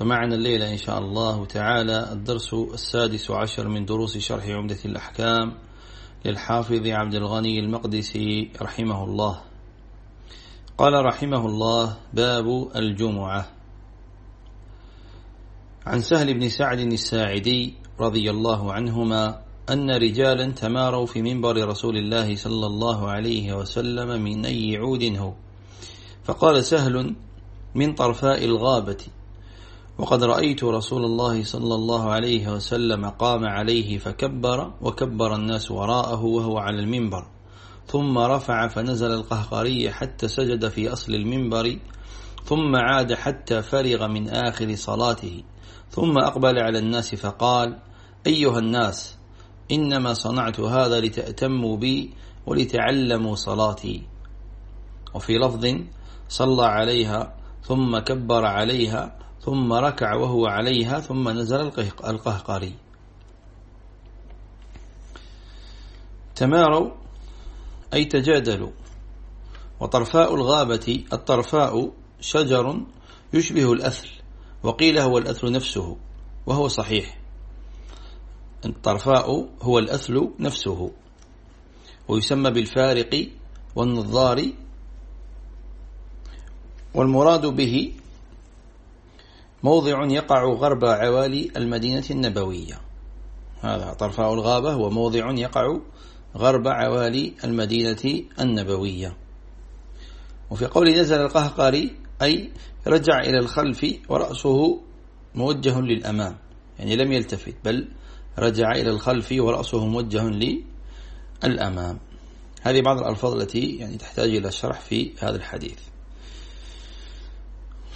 فمعنا الليلة إن شاء الله تعالى الدرس السادس عشر من دروس شرح عمدة الأحكام للحافظ عبد الغني المقدسي رحمه الله. قال رحمه الله باب الجمعة. عن سهل بن سعد الساعدي رضي الله عنهما أن رجالا تماروا في منبر رسول الله صلى الله عليه وسلم من أي عود هو. فقال سهل من طرفاء الغابة. وقد رأيت رسول الله صلى الله عليه وسلم قام عليه فكبر وكبر الناس وراءه وهو على المنبر ثم رفع فنزل القهقري حتى سجد في أصل المنبر ثم عاد حتى فرغ من آخر صلاته ثم أقبل على الناس فقال أيها الناس إنما صنعت هذا لتأتموا بي ولتعلموا صلاتي. وفي لفظ صلى عليها ثم كبر عليها ثم ركع وهو عليها ثم نزل القهقري. تماروا أي تجادلوا. وطرفاء الغابة الطرفاء شجر يشبه الأثل وقيل هو الأثل نفسه وهو صحيح. الطرفاء هو الأثل نفسه. ويسمى بالفارق والنظار والمراد به موضع يقع غرب عوالي المدينة النبوية. هذا طرفاء الغابة هو موضع يقع غرب عوالي المدينة النبوية. وفي قول نزل القهقري أي رجع إلى الخلف ورأسه موجه للأمام. يعني لم يلتفت بل رجع إلى الخلف ورأسه موجه للأمام. هذه بعض الألفاظ التي يعني تحتاج إلى الشرح في هذا الحديث.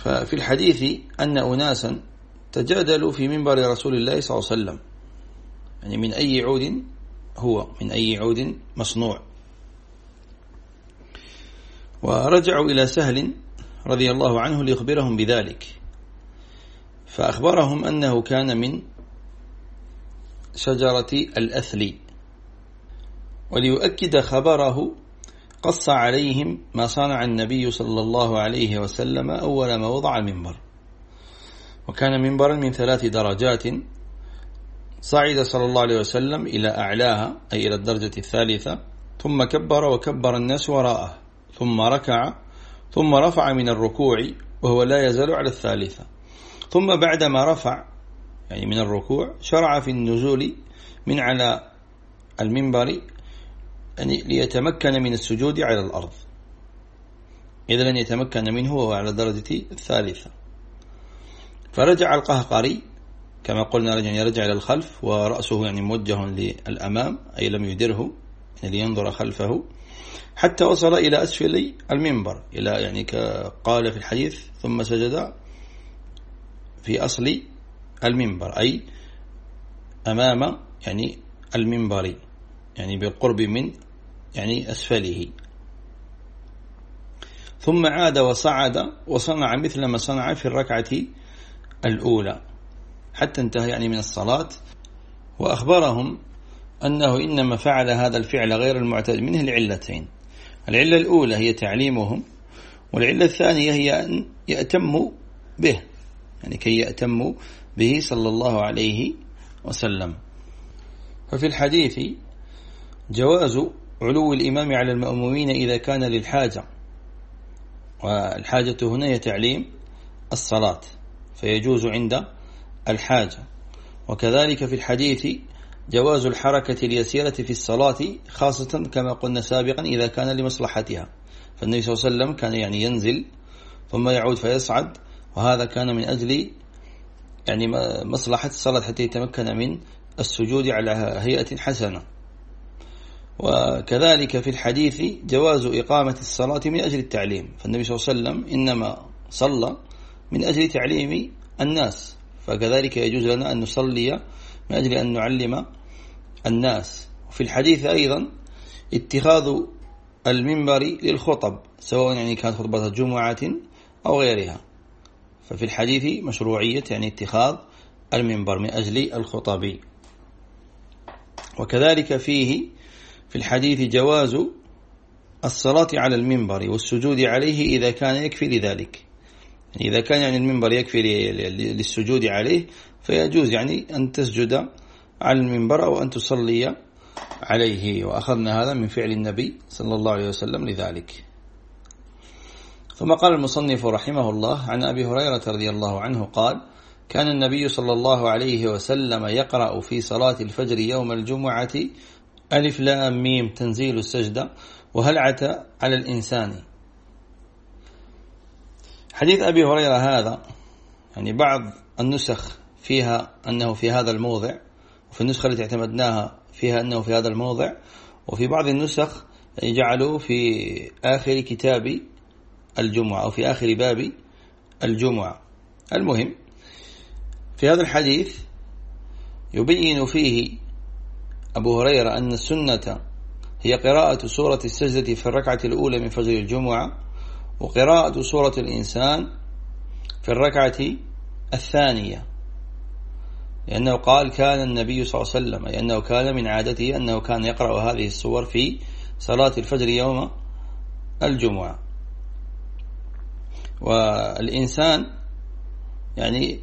ففي الحديث أن أناسا تجادلوا في منبر رسول الله صلى الله عليه وسلم. يعني من أي عود؟ هو من أي عود مصنوع. ورجعوا إلى سهل رضي الله عنه ليخبرهم بذلك. فأخبرهم أنه كان من شجرة الأثل. وليؤكد خبره قص عليهم ما صنع النبي صلى الله عليه وسلم أول ما وضع المنبر وكان منبرا من ثلاث درجات صعد صلى الله عليه وسلم إلى أعلاها أي إلى الدرجة الثالثة ثم كبر وكبر الناس وراءه ثم ركع ثم رفع من الركوع وهو لا يزال على الثالثة. ثم بعدما رفع يعني من الركوع شرع في النزول من على المنبر يعني ليتمكن من السجود على الأرض. إذا لن يتمكن منه وهو على الدرجة الثالثة. فرجع القهقري كما قلنا رجع يرجع إلى الخلف ورأسه يعني موجه للأمام أي لم يدره يعني لينظر خلفه حتى وصل إلى أسفل المنبر إلى يعني قال في الحديث ثم سجد في أصل المنبر أي أمام يعني المنبر. يعني بالقرب من يعني أسفله. ثم عاد وصعد وصنع مثل ما صنع في الركعة الأولى. حتى انتهى يعني من الصلاة. وأخبرهم أنه إنما فعل هذا الفعل غير المعتاد منه العلتين. العلة الأولى هي تعليمهم والعلة الثانية هي أن يأتموا به يعني كي يأتموا به صلى الله عليه وسلم. ففي الحديث جواز علو الإمام على المأمومين إذا كان للحاجة. والحاجة هنا هي تعليم الصلاة فيجوز عند الحاجة. وكذلك في الحديث جواز الحركة اليسيرة في الصلاة خاصة كما قلنا سابقا إذا كان لمصلحتها. فالنبي صلى الله عليه وسلم كان يعني ينزل ثم يعود فيصعد وهذا كان من أجل يعني مصلحة الصلاة حتى يتمكن من السجود على هيئة حسنة. وكذلك في الحديث جواز إقامة الصلاة من أجل التعليم. فالنبي صلى الله عليه وسلم إنما صلى من أجل تعليم الناس. فكذلك يجوز لنا أن نصلي من أجل أن نعلم الناس. وفي الحديث أيضا اتخاذ المنبر للخطب سواء يعني كانت خطبة جمعة أو غيرها. ففي الحديث مشروعية يعني اتخاذ المنبر من أجل الخطب. وكذلك فيه في الحديث جواز الصلاة على المنبر والسجود عليه إذا كان يكفي لذلك. يعني إذا كان يعني المنبر يكفي للسجود عليه فيجوز يعني أن تسجد على المنبر أو أن تصلي عليه. وأخذنا هذا من فعل النبي صلى الله عليه وسلم لذلك. ثم قال المصنف رحمه الله عن أبي هريرة رضي الله عنه قال كان النبي صلى الله عليه وسلم يقرأ في صلاة الفجر يوم الجمعة ألف لام ميم تنزيل السجدة وهل عتى على الإنسان؟ حديث أبي هريرة هذا يعني بعض النسخ فيها أنه في هذا الموضع وفي النسخة التي اعتمدناها فيها أنه في هذا الموضع وفي بعض النسخ جعلوا في آخر كتاب الجمعة أو في آخر باب الجمعة. المهم في هذا الحديث يبين فيه أبو هريرة أن السنة هي قراءة سورة السجدة في الركعة الأولى من فجر الجمعة وقراءة سورة الإنسان في الركعة الثانية. لأنه قال كان النبي صلى الله عليه وسلم لأنه كان من عادته أنه كان يقرأ هذه السور في صلاة الفجر يوم الجمعة. والإنسان يعني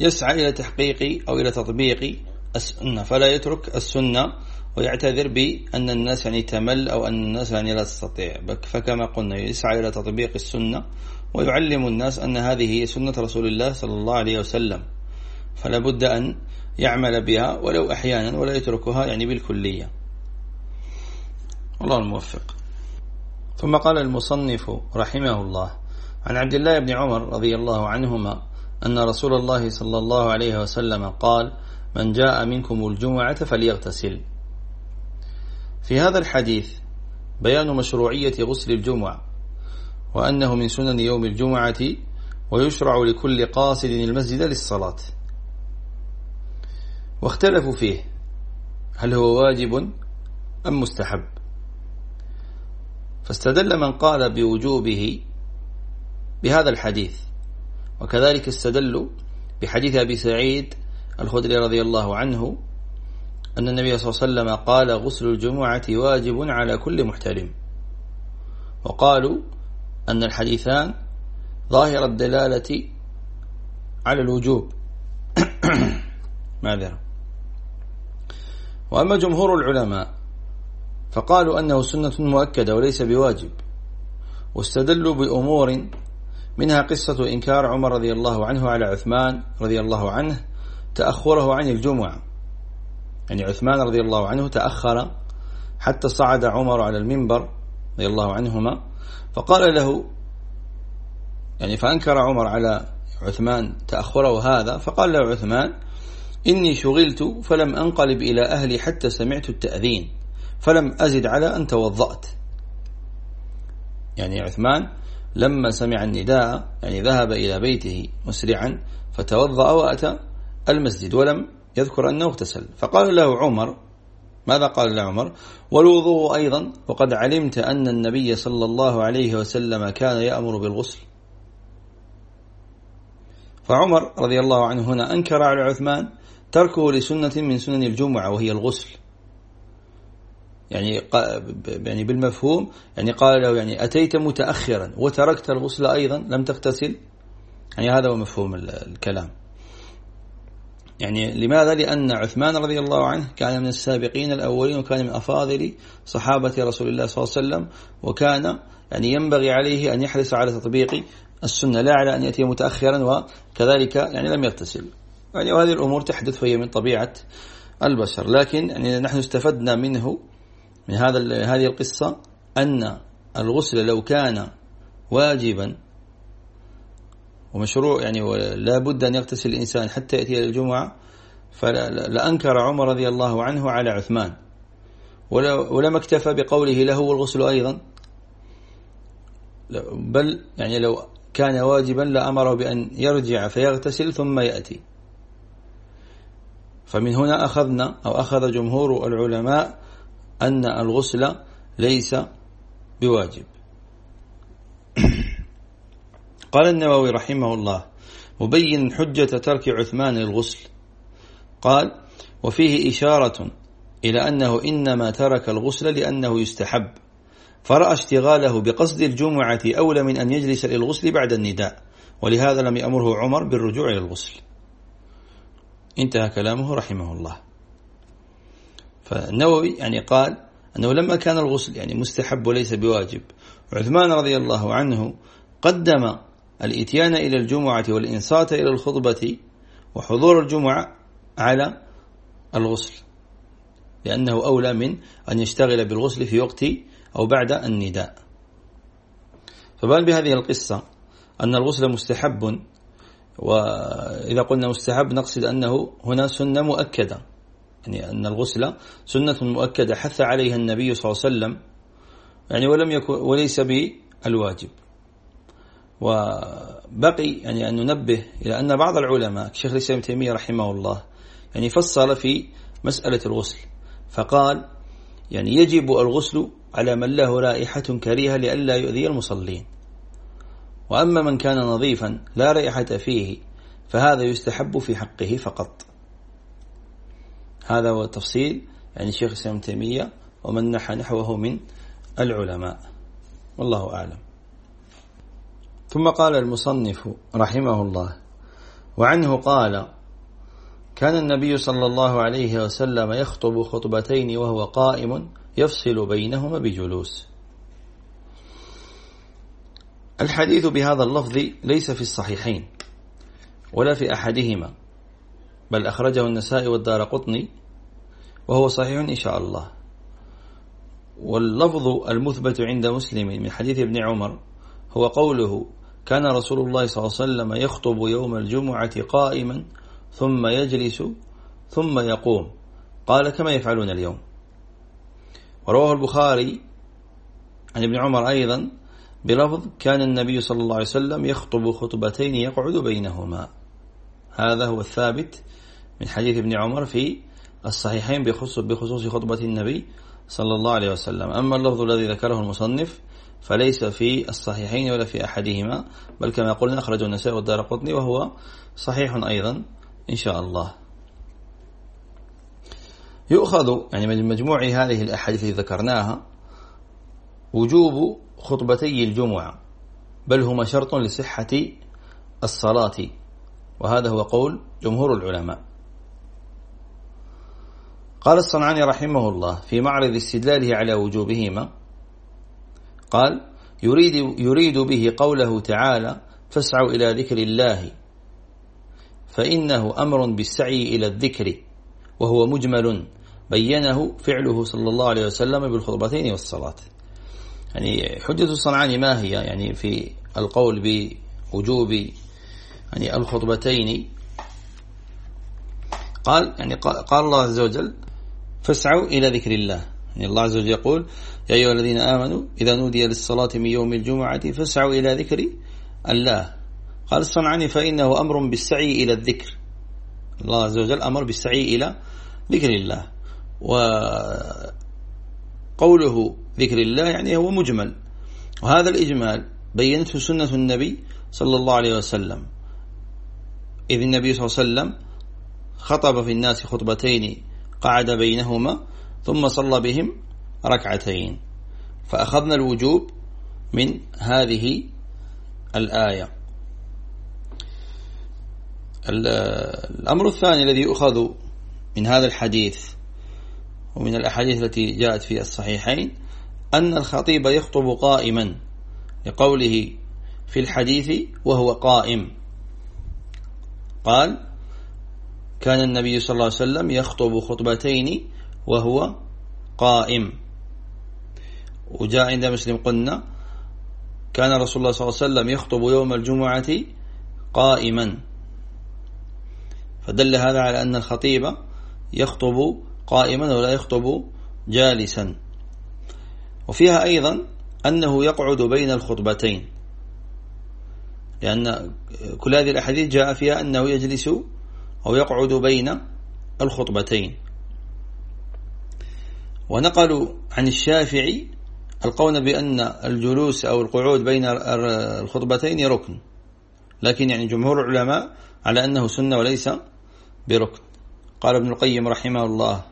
يسعى إلى تحقيق أو إلى تطبيق السنة. فلا يترك السنة ويعتذر بأن الناس يعني تمل أو أن الناس يعني لا تستطيع. فكما قلنا يسعى إلى تطبيق السنة ويعلم الناس أن هذه هي سنة رسول الله صلى الله عليه وسلم. فلا بد أن يعمل بها ولو أحيانا ولا يتركها يعني بالكلية. الله الموفق. ثم قال المصنف رحمه الله عن عبد الله بن عمر رضي الله عنهما أن رسول الله صلى الله عليه وسلم قال من جاء منكم الجمعة فليغتسل. في هذا الحديث بيان مشروعية غسل الجمعة وأنه من سنن يوم الجمعة ويشرع لكل قاصد المسجد للصلاة. واختلفوا فيه هل هو واجب أم مستحب؟ فاستدل من قال بوجوبه بهذا الحديث وكذلك استدلوا بحديث أبي سعيد الخدري رضي الله عنه أن النبي صلى الله عليه وسلم قال غسل الجمعة واجب على كل محتلم وقالوا أن الحديثان ظاهر الدلالة على الوجوب. معذرة وأما جمهور العلماء فقالوا أنه سنة مؤكدة وليس بواجب واستدلوا بأمور منها قصة إنكار عمر رضي الله عنه على عثمان رضي الله عنه تأخره عن الجمعة. يعني عثمان رضي الله عنه تأخر حتى صعد عمر على المنبر رضي الله عنهما فقال له يعني فأنكر عمر على عثمان تأخره هذا فقال له عثمان إني شغلت فلم أنقلب إلى أهلي حتى سمعت التأذين فلم أزد على أن توضأت. يعني عثمان لما سمع النداء يعني ذهب إلى بيته مسرعا فتوضأ وأتى. المسجد ولم يذكر أنه اغتسل. فقال له عمر ماذا قال له عمر؟ والوضوء أيضا وقد علمت أن النبي صلى الله عليه وسلم كان يأمر بالغسل. فعمر رضي الله عنه هنا أنكر على عثمان تركه لسنة من سنن الجمعة وهي الغسل. يعني يعني بالمفهوم يعني قال له يعني أتيت متأخرا وتركت الغسل أيضا لم تغتسل. يعني هذا هو مفهوم الكلام. يعني لماذا؟ لأن عثمان رضي الله عنه كان من السابقين الأولين وكان من أفاضل صحابة رسول الله صلى الله عليه وسلم وكان يعني ينبغي عليه أن يحرص على تطبيق السنة لا على أن يأتي متأخرا وكذلك يعني لم يغتسل. يعني وهذه الأمور تحدث فهي من طبيعة البشر. لكن يعني نحن استفدنا منه من هذا هذه القصة أن الغسل لو كان واجبا ومشروع يعني لا بد أن يغتسل الإنسان حتى يأتي إلى الجمعة. فلأنكر عمر رضي الله عنه على عثمان. ولم اكتفى بقوله له الغسل أيضا. بل يعني لو كان واجبا لأمره بأن يرجع فيغتسل ثم يأتي. فمن هنا أخذنا أو أخذ جمهور العلماء أن الغسل ليس بواجب. قال النووي رحمه الله مبين حجة ترك عثمان للغسل قال وفيه إشارة إلى أنه إنما ترك الغسل لأنه يستحب. فرأى اشتغاله بقصد الجمعة أولى من أن يجلس للغسل بعد النداء ولهذا لم يأمره عمر بالرجوع إلى الغسل. انتهى كلامه رحمه الله. فالنووي يعني قال أنه لما كان الغسل يعني مستحب وليس بواجب. عثمان رضي الله عنه قدم الإتيان إلى الجمعة والإنصات إلى الخطبة وحضور الجمعة على الغسل لأنه أولى من أن يشتغل بالغسل في وقت أو بعد النداء. فبال بهذه القصة أن الغسل مستحب وإذا قلنا مستحب نقصد أنه هنا سنة مؤكدة يعني أن الغسل سنة مؤكدة حث عليها النبي صلى الله عليه وسلم يعني ولم يكن وليس بالواجب. وبقي يعني أن ننبه إلى أن بعض العلماء كشيخ الإسلام تيمية رحمه الله يعني فصل في مسألة الغسل فقال يعني يجب الغسل على من له رائحة كريهة لئلا يؤذي المصلين. وأما من كان نظيفا لا رائحة فيه فهذا يستحب في حقه فقط. هذا هو التفصيل يعني شيخ الإسلام تيمية ومن نحى نحوه من العلماء. والله أعلم. ثم قال المصنف رحمه الله وعنه قال كان النبي صلى الله عليه وسلم يخطب خطبتين وهو قائم يفصل بينهما بجلوس. الحديث بهذا اللفظ ليس في الصحيحين ولا في أحدهما بل أخرجه النساء والدار قطني وهو صحيح إن شاء الله. واللفظ المثبت عند مسلم من حديث ابن عمر هو قوله كان رسول الله صلى الله عليه وسلم يخطب يوم الجمعة قائما ثم يجلس ثم يقوم. قال كما يفعلون اليوم. ورواه البخاري عن ابن عمر أيضا بلفظ كان النبي صلى الله عليه وسلم يخطب خطبتين يقعد بينهما. هذا هو الثابت من حديث ابن عمر في الصحيحين بخصوص خطبة النبي صلى الله عليه وسلم. أما اللفظ الذي ذكره المصنف فليس في الصحيحين ولا في أحدهما بل كما قلنا أخرجه النساء والدار قطني وهو صحيح أيضا إن شاء الله. يؤخذ يعني من مجموع هذه الأحاديث التي ذكرناها وجوب خطبتي الجمعة بل هما شرط لصحة الصلاة وهذا هو قول جمهور العلماء. قال الصنعاني رحمه الله في معرض استدلاله على وجوبهما قال يريد, يريد به قوله تعالى فاسعوا إلى ذكر الله فإنه أمر بالسعي إلى الذكر وهو مجمل بينه فعله صلى الله عليه وسلم بالخطبتين والصلاة. يعني حجة الصنعاني ما هي؟ يعني في القول بوجوب يعني الخطبتين. قال يعني قال الله عز وجل فاسعوا إلى ذكر الله. يعني الله عز وجل يقول يا أيها الذين آمنوا إذا نودي للصلاة من يوم الجمعة فاسعوا إلى ذكر الله. قال الصنعاني فإنه أمر بالسعي إلى الذكر. الله عز وجل أمر بالسعي إلى ذكر الله. وقوله ذكر الله يعني هو مجمل. وهذا الإجمال بينته سنة النبي صلى الله عليه وسلم. إذ النبي صلى الله عليه وسلم خطب في الناس خطبتين قعد بينهما ثم صلى بهم ركعتين. فأخذنا الوجوب من هذه الآية. الأمر الثاني الذي يؤخذ من هذا الحديث ومن الأحاديث التي جاءت في الصحيحين أن الخطيب يخطب قائما لقوله في الحديث وهو قائم. قال كان النبي صلى الله عليه وسلم يخطب خطبتين وهو قائم. وجاء عند مسلم قلنا كان رسول الله صلى الله عليه وسلم يخطب يوم الجمعة قائما. فدل هذا على أن الخطيب يخطب قائما ولا يخطب جالسا. وفيها أيضا أنه يقعد بين الخطبتين. لأن كل هذه الأحاديث جاء فيها أنه يجلس أو يقعد بين الخطبتين. ونقلوا عن الشافعي القول بأن الجلوس أو القعود بين الخطبتين ركن. لكن يعني جمهور العلماء على أنه سنة وليس بركن. قال ابن القيم رحمه الله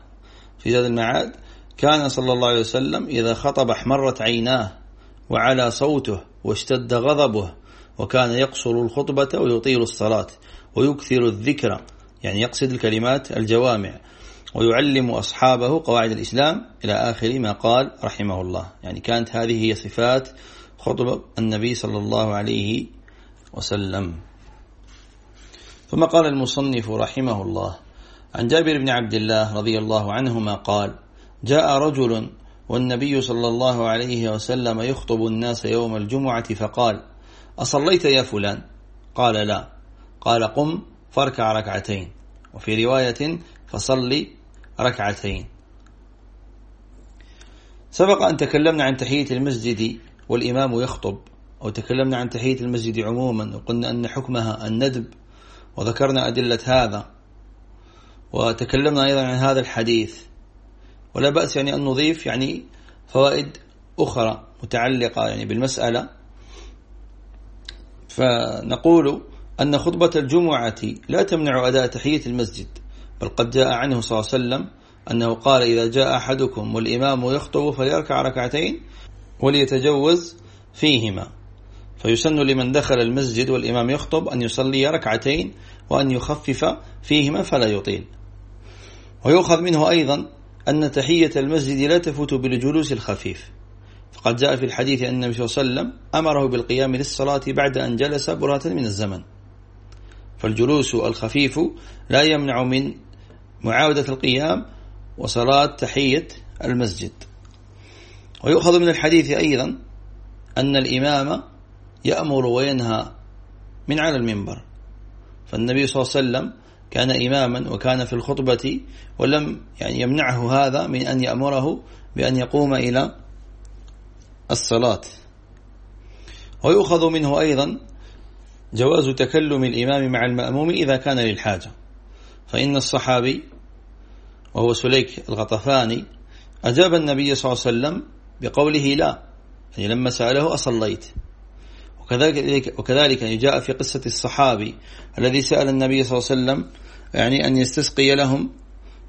في زاد المعاد كان صلى الله عليه وسلم إذا خطب احمرت عيناه وعلى صوته واشتد غضبه وكان يقصر الخطبة ويطيل الصلاة ويكثر الذكر يعني يقصد الكلمات الجوامع ويعلم أصحابه قواعد الإسلام إلى آخر ما قال رحمه الله. يعني كانت هذه هي صفات خطب النبي صلى الله عليه وسلم. ثم قال المصنف رحمه الله عن جابر بن عبد الله رضي الله عنهما قال جاء رجل والنبي صلى الله عليه وسلم يخطب الناس يوم الجمعة فقال أصليت يا فلان؟ قال لا. قال قم فاركع ركعتين. وفي رواية فصلي ركعتين. سبق أن تكلمنا عن تحية المسجد والإمام يخطب أو تكلمنا عن تحية المسجد عموما وقلنا أن حكمها الندب وذكرنا أدلة هذا وتكلمنا أيضا عن هذا الحديث. ولا بأس يعني أن نضيف يعني فوائد أخرى متعلقة يعني بالمسألة. فنقول أن خطبة الجمعة لا تمنع أداء تحية المسجد. بل قد جاء عنه صلى الله عليه وسلم أنه قال إذا جاء أحدكم والإمام يخطب فليركع ركعتين وليتجوز فيهما. فيسن لمن دخل المسجد والإمام يخطب أن يصلي ركعتين وأن يخفف فيهما فلا يطيل. ويؤخذ منه أيضا أن تحية المسجد لا تفوت بالجلوس الخفيف. فقد جاء في الحديث أن النبي صلى الله عليه وسلم أمره بالقيام للصلاة بعد أن جلس برهة من الزمن. فالجلوس الخفيف لا يمنع من معاودة القيام وصلاة تحية المسجد. ويؤخذ من الحديث أيضا أن الإمام يأمر وينهى من على المنبر. فالنبي صلى الله عليه وسلم كان إماما وكان في الخطبة ولم يعني يمنعه هذا من أن يأمره بأن يقوم إلى الصلاة. ويؤخذ منه أيضا جواز تكلم الإمام مع المأموم إذا كان للحاجة. فإن الصحابي وهو سليك الغطفاني أجاب النبي صلى الله عليه وسلم بقوله لا يعني لما سأله أصليت. وكذلك, وكذلك يعني جاء في قصة الصحابي الذي سأل النبي صلى الله عليه وسلم يعني أن يستسقي لهم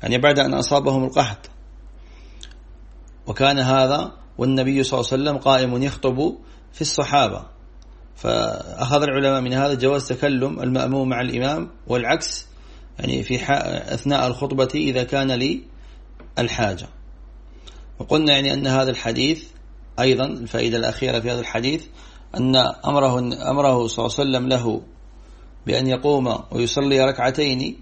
يعني بعد أن أصابهم القحط. وكان هذا والنبي صلى الله عليه وسلم قائم يخطب في الصحابة. فأخذ العلماء من هذا جواز تكلم المأموم مع الإمام والعكس يعني في أثناء الخطبة إذا كان لي الحاجة. وقلنا يعني أن هذا الحديث أيضا الفائدة الأخيرة في هذا الحديث أن أمره, أمره صلى الله عليه وسلم له بأن يقوم ويصلي ركعتين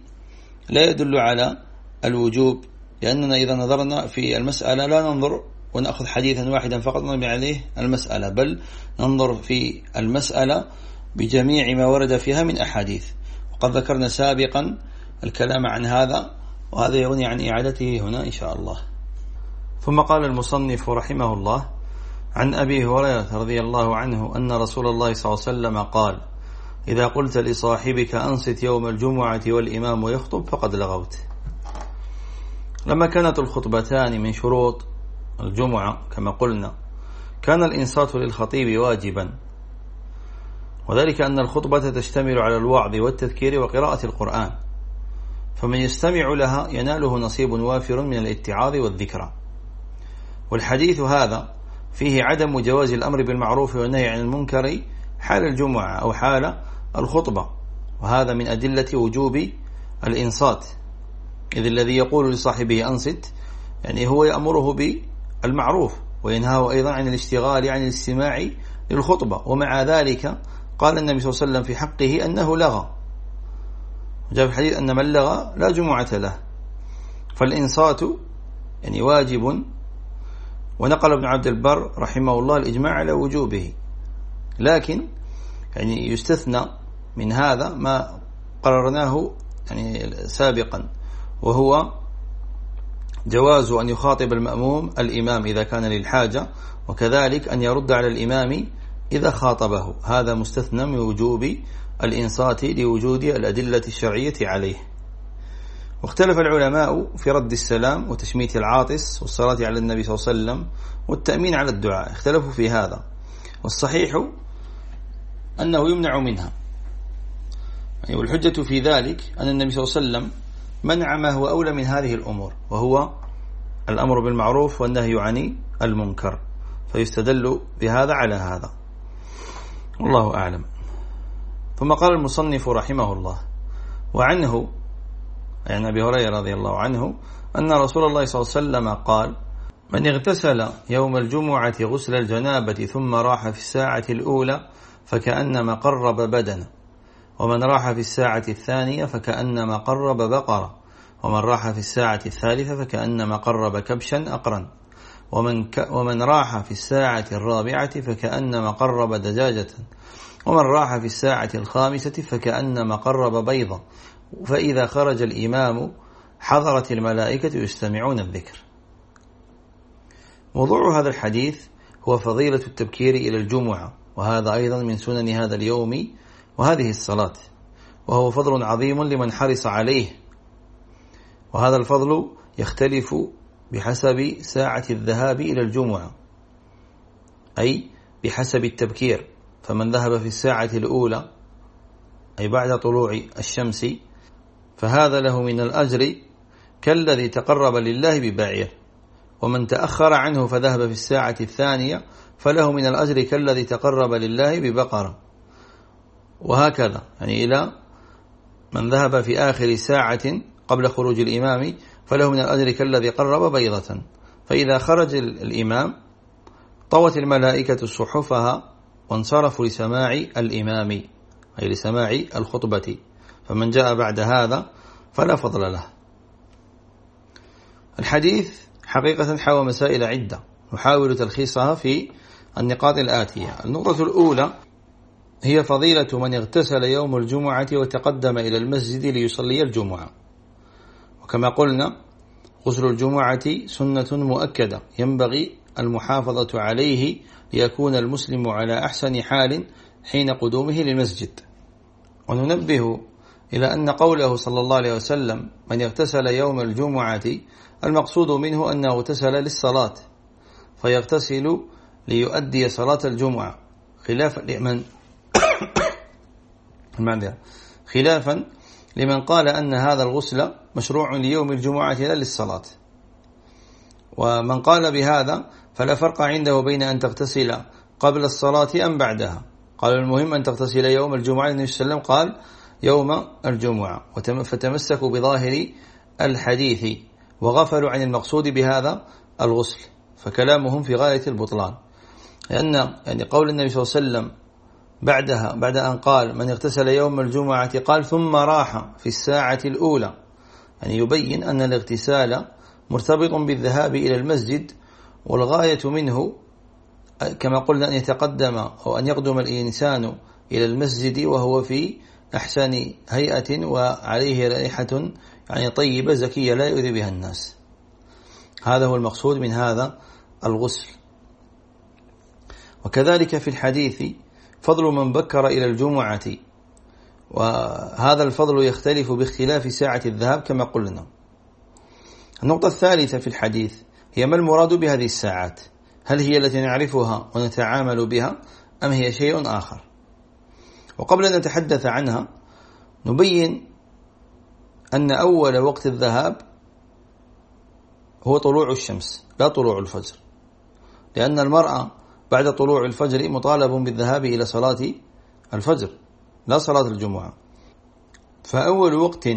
لا يدل على الوجوب لأننا إذا نظرنا في المسألة لا ننظر ونأخذ حديثا واحدا فقط نبني عليه المسألة بل ننظر في المسألة بجميع ما ورد فيها من أحاديث. وقد ذكرنا سابقا الكلام عن هذا وهذا يغني عن إعادته هنا إن شاء الله. ثم قال المصنف رحمه الله عن أبي هريرة رضي الله عنه أن رسول الله صلى الله عليه وسلم قال إذا قلت لصاحبك أنصت يوم الجمعة والإمام يخطب فقد لغوت. لما كانت الخطبتان من شروط الجمعة كما قلنا كان الإنصات للخطيب واجبا. وذلك أن الخطبة تشتمل على الوعظ والتذكير وقراءة القرآن. فمن يستمع لها يناله نصيب وافر من الاتعاظ والذكرى. والحديث هذا فيه عدم جواز الأمر بالمعروف والنهي عن المنكر حال الجمعة أو حال الخطبة وهذا من أدلة وجوب الإنصات. إذ الذي يقول لصاحبه أنصت يعني هو يأمره بالمعروف وينهاه أيضا عن الاشتغال عن الاستماع للخطبة. ومع ذلك قال النبي صلى الله عليه وسلم في حقه أنه لغى. جاء في الحديث أن من لغى لا جمعة له. فالإنصات يعني واجب. ونقل ابن عبد البر رحمه الله الإجماع على وجوبه. لكن يعني يستثنى من هذا ما قررناه يعني سابقا وهو جواز أن يخاطب المأموم الإمام إذا كان للحاجة وكذلك أن يرد على الإمام إذا خاطبه. هذا مستثنى من وجوب الإنصات لوجود الأدلة الشرعية عليه. واختلف العلماء في رد السلام وتشميت العاطس والصلاة على النبي صلى الله عليه وسلم والتأمين على الدعاء. اختلفوا في هذا. والصحيح أنه يمنع منها. يعني والحجة في ذلك أن النبي صلى الله عليه وسلم منع ما هو أولى من هذه الأمور وهو الأمر بالمعروف والنهي عن المنكر. فيستدل بهذا على هذا. والله أعلم. ثم قال المصنف رحمه الله وعنه يعني أبي هريرة رضي الله عنه أن رسول الله صلى الله عليه وسلم قال من اغتسل يوم الجمعة غسل الجنابة ثم راح في الساعة الأولى فكأنما قرب بدنا ومن راح في الساعة الثانية فكأنما قرب بقرة ومن راح في الساعة الثالثة فكأنما قرب كبشا أقرا ومن, ك ومن راح في الساعة الرابعة فكأنما قرب دجاجة ومن راح في الساعة الخامسة فكأنما قرب بيضة فإذا خرج الإمام حضرت الملائكة يستمعون الذكر. موضوع هذا الحديث هو فضيلة التبكير إلى الجمعة وهذا أيضا من سنن هذا اليوم وهذه الصلاة وهو فضل عظيم لمن حرص عليه. وهذا الفضل يختلف بحسب ساعة الذهاب إلى الجمعة أي بحسب التبكير. فمن ذهب في الساعة الأولى أي بعد طلوع الشمس فهذا له من الأجر كالذي تقرب لله بباعير ومن تأخر عنه فذهب في الساعة الثانية فله من الأجر كالذي تقرب لله ببقرة. وهكذا يعني إلى من ذهب في آخر ساعة قبل خروج الإمام فله من الأجر كالذي قرب بيضة. فإذا خرج الإمام طوت الملائكة صحفها وانصرفوا لسماع الإمام أي لسماع الخطبة. فمن جاء بعد هذا فلا فضل له. الحديث حقيقة حوى مسائل عدة نحاول تلخيصها في النقاط الآتية. النقطة الأولى هي فضيلة من اغتسل يوم الجمعة وتقدم إلى المسجد ليصلي الجمعة. وكما قلنا غسل الجمعة سنة مؤكدة ينبغي المحافظة عليه ليكون المسلم على أحسن حال حين قدومه للمسجد. وننبه إلى أن قوله صلى الله عليه وسلم من اغتسل يوم الجمعة المقصود منه أنه اغتسل للصلاة فيغتسل ليؤدي صلاة الجمعة. خلاف لمن خلافا لمن قال أن هذا الغسل مشروع ليوم الجمعة لا للصلاة. ومن قال بهذا فلا فرق عنده بين أن تغتسل قبل الصلاة أم بعدها. قال المهم أن تغتسل يوم الجمعة النبي صلى الله عليه وسلم قال يوم الجمعة. فتمسكوا بظاهر الحديث. وغفلوا عن المقصود بهذا الغسل. فكلامهم في غاية البطلان. لأن يعني قول النبي صلى الله عليه وسلم بعدها بعد أن قال من اغتسل يوم الجمعة قال ثم راح في الساعة الأولى. يعني يبين أن الاغتسال مرتبط بالذهاب إلى المسجد والغاية منه كما قلنا أن يتقدم أو أن يقدم الإنسان إلى المسجد وهو في أحسن هيئة وعليه رائحة يعني طيبة زكية لا يؤذي بها الناس. هذا هو المقصود من هذا الغسل. وكذلك في الحديث فضل من بكر إلى الجمعة وهذا الفضل يختلف باختلاف ساعة الذهاب كما قلنا. النقطة الثالثة في الحديث هي ما المراد بهذه الساعات؟ هل هي التي نعرفها ونتعامل بها أم هي شيء آخر؟ وقبل أن نتحدث عنها نبين أن أول وقت الذهاب هو طلوع الشمس لا طلوع الفجر. لأن المرأة بعد طلوع الفجر مطالب بالذهاب إلى صلاة الفجر لا صلاة الجمعة. فأول وقت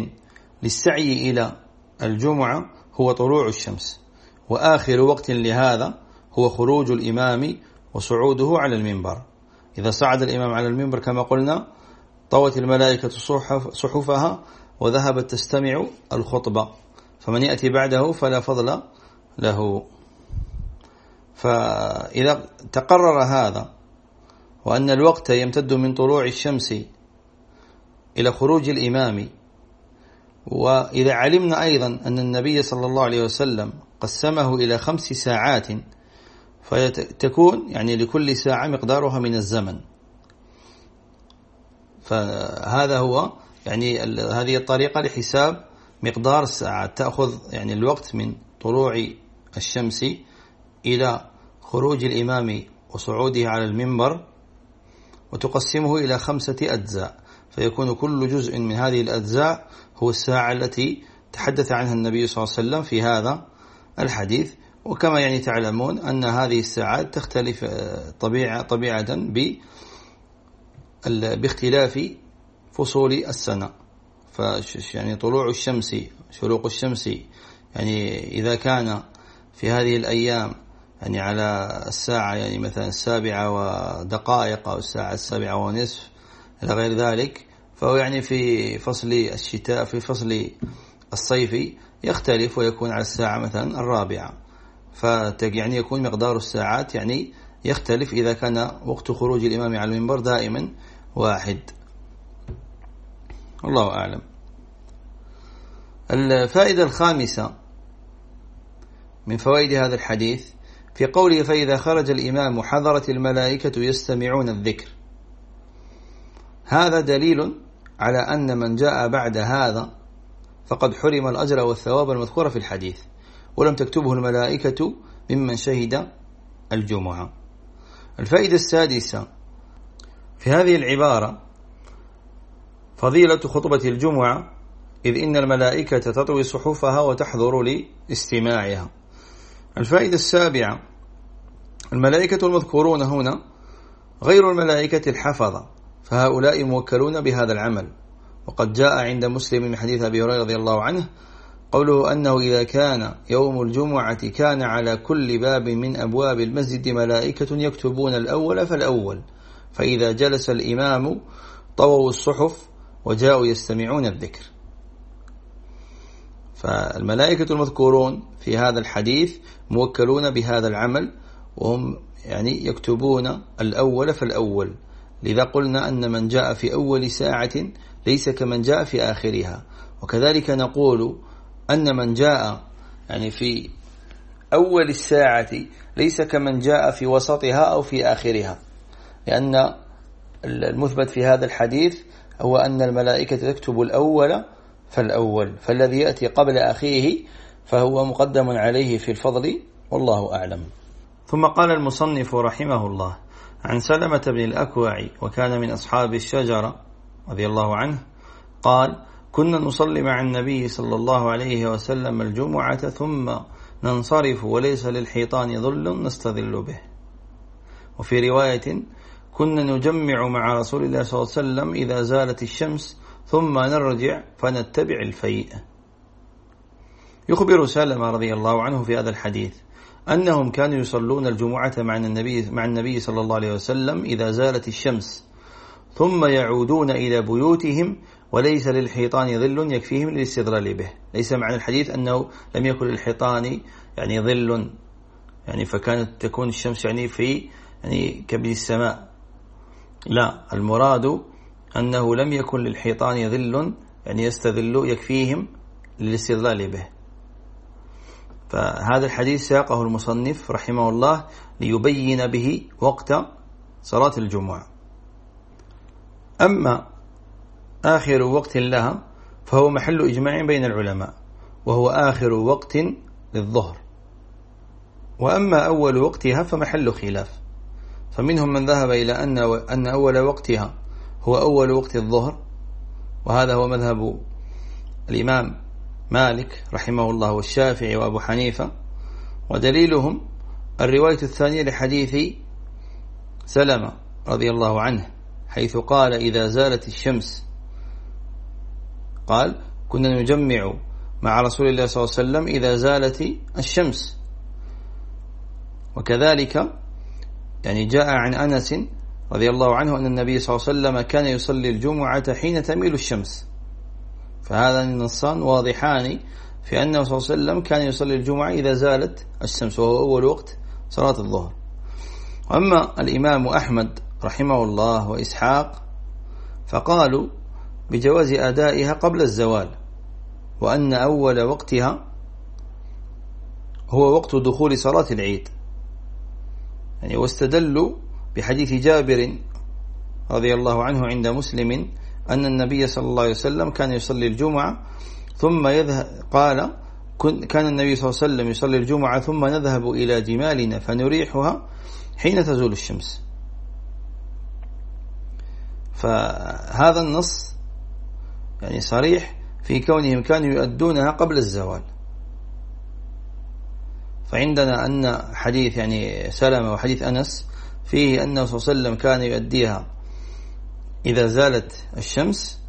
للسعي إلى الجمعة هو طلوع الشمس وآخر وقت لهذا هو خروج الإمام وصعوده على المنبر. إذا صعد الإمام على المنبر كما قلنا طوت الملائكة صحف صحفها وذهبت تستمع الخطبة فمن يأتي بعده فلا فضل له. فإذا تقرر هذا وأن الوقت يمتد من طلوع الشمس إلى خروج الإمام وإذا علمنا أيضا أن النبي صلى الله عليه وسلم قسمه إلى خمس ساعات فتكون يعني لكل ساعة مقدارها من الزمن. فهذا هو يعني هذه الطريقة لحساب مقدار الساعات تأخذ يعني الوقت من طلوع الشمس إلى خروج الإمام وصعوده على المنبر وتقسمه إلى خمسة أجزاء. فيكون كل جزء من هذه الأجزاء هو الساعة التي تحدث عنها النبي صلى الله عليه وسلم في هذا الحديث. وكما يعني تعلمون أن هذه الساعات تختلف طبيعة, طبيعة باختلاف فصول السنة. يعني طلوع الشمس شروق الشمس. يعني إذا كان في هذه الأيام يعني على الساعة يعني مثلا السابعة ودقائق أو الساعة السابعة ونصف إلى غير ذلك فهو يعني في فصل الشتاء في فصل الصيف يختلف ويكون على الساعة مثلا الرابعة. فيعني يكون مقدار الساعات يعني يختلف إذا كان وقت خروج الإمام على المنبر دائما واحد. الله أعلم. الفائدة الخامسة من فوائد هذا الحديث في قوله فإذا خرج الإمام حضرت الملائكة يستمعون الذكر. هذا دليل على أن من جاء بعد هذا فقد حرم الأجر والثواب المذكورة في الحديث ولم تكتبه الملائكة ممن شهد الجمعة. الفائدة السادسة في هذه العبارة فضيلة خطبة الجمعة إذ إن الملائكة تطوي صحفها وتحضر لاستماعها. الفائدة السابعة الملائكة المذكورون هنا غير الملائكة الحفظة. فهؤلاء موكلون بهذا العمل. وقد جاء عند مسلم من حديث أبي هريرة رضي الله عنه قوله أنه إذا كان يوم الجمعة كان على كل باب من أبواب المسجد ملائكة يكتبون الأول فالأول. فإذا جلس الإمام طووا الصحف وجاءوا يستمعون الذكر. فالملائكة المذكورون في هذا الحديث موكلون بهذا العمل وهم يعني يكتبون الأول فالأول. لذا قلنا أن من جاء في أول ساعة ليس كمن جاء في آخرها. وكذلك نقول أن من جاء يعني في أول الساعة ليس كمن جاء في وسطها أو في آخرها. لأن المثبت في هذا الحديث هو أن الملائكة تكتب الأول فالأول فالذي يأتي قبل أخيه فهو مقدم عليه في الفضل والله أعلم. ثم قال المصنف رحمه الله عن سلمة بن الأكوع وكان من أصحاب الشجرة رضي الله عنه قال كنا نصلي مع النبي صلى الله عليه وسلم الجمعة ثم ننصرف وليس للحيطان ظل نستظل به. وفي رواية كنا نجمع مع رسول الله صلى الله عليه وسلم إذا زالت الشمس ثم نرجع فنتبع الفيء. يخبر سلمة رضي الله عنه في هذا الحديث أنهم كانوا يصلون الجمعة مع النبي, مع النبي صلى الله عليه وسلم إذا زالت الشمس. ثم يعودون إلى بيوتهم وليس للحيطان ظل يكفيهم للاستظلال به. ليس معنى الحديث أنه لم يكن للحيطان يعني ظل يعني فكانت تكون الشمس يعني في يعني كبد السماء. لا المراد أنه لم يكن للحيطان ظل يعني يستظل يكفيهم للاستظلال به. فهذا الحديث ساقه المصنف رحمه الله ليبين به وقت صلاة الجمعة. أما آخر وقت لها فهو محل إجماع بين العلماء وهو آخر وقت للظهر. وأما أول وقتها فمحل خلاف فمنهم من ذهب إلى أن أن أول وقتها هو أول وقت الظهر وهذا هو مذهب الإمام مالك رحمه الله والشافعي وأبو حنيفة ودليلهم الرواية الثانية لحديث سلمة رضي الله عنه حيث قال إذا زالت الشمس قال كنا نجمع مع رسول الله صلى الله عليه وسلم إذا زالت الشمس وكذلك يعني جاء عن أنس رضي الله عنه أن النبي صلى الله عليه وسلم كان يصلي الجمعة حين تميل الشمس. فهذا النصان واضحان في أنه صلى الله عليه وسلم كان يصلي الجمعة إذا زالت الشمس وهو أول وقت صلاة الظهر. أما الإمام أحمد رحمه الله وإسحاق فقالوا بجواز أدائها قبل الزوال وأن أول وقتها هو وقت دخول صلاة العيد. يعني واستدلوا بحديث جابر رضي الله عنه عند مسلم أن النبي صلى الله عليه وسلم كان يصلي الجمعة ثم يذهب قال كان النبي صلى الله عليه وسلم يصلي الجمعة ثم نذهب إلى جمالنا فنريحها حين تزول الشمس. فهذا النص يعني صريح في كونهم كانوا يؤدونها قبل الزوال. فعندنا أن حديث يعني سلمة وحديث أنس فيه أنه صلى الله عليه وسلم كان يؤديها إذا زالت الشمس.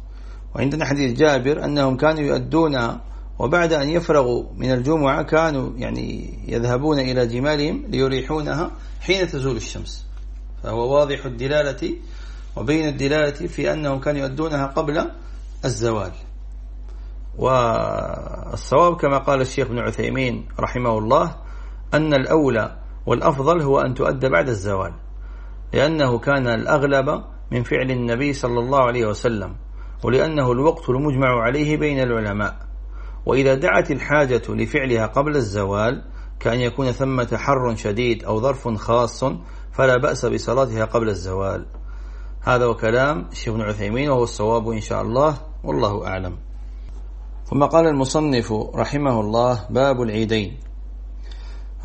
وعندنا حديث جابر أنهم كانوا يؤدونها وبعد أن يفرغوا من الجمعة كانوا يعني يذهبون إلى جمالهم ليريحونها حين تزول الشمس. فهو واضح الدلالة وبين الدلالة في أنهم كانوا يؤدونها قبل الزوال. والصواب كما قال الشيخ ابن عثيمين رحمه الله أن الأولى والأفضل هو أن تؤدى بعد الزوال لأنه كان الأغلب من فعل النبي صلى الله عليه وسلم ولأنه الوقت المجمع عليه بين العلماء. وإذا دعت الحاجة لفعلها قبل الزوال كأن يكون ثمة حر شديد أو ظرف خاص فلا بأس بصلاتها قبل الزوال. هذا وكلام بن عثيمين وهو الصواب إن شاء الله والله أعلم. ثم قال المصنف رحمه الله باب العيدين.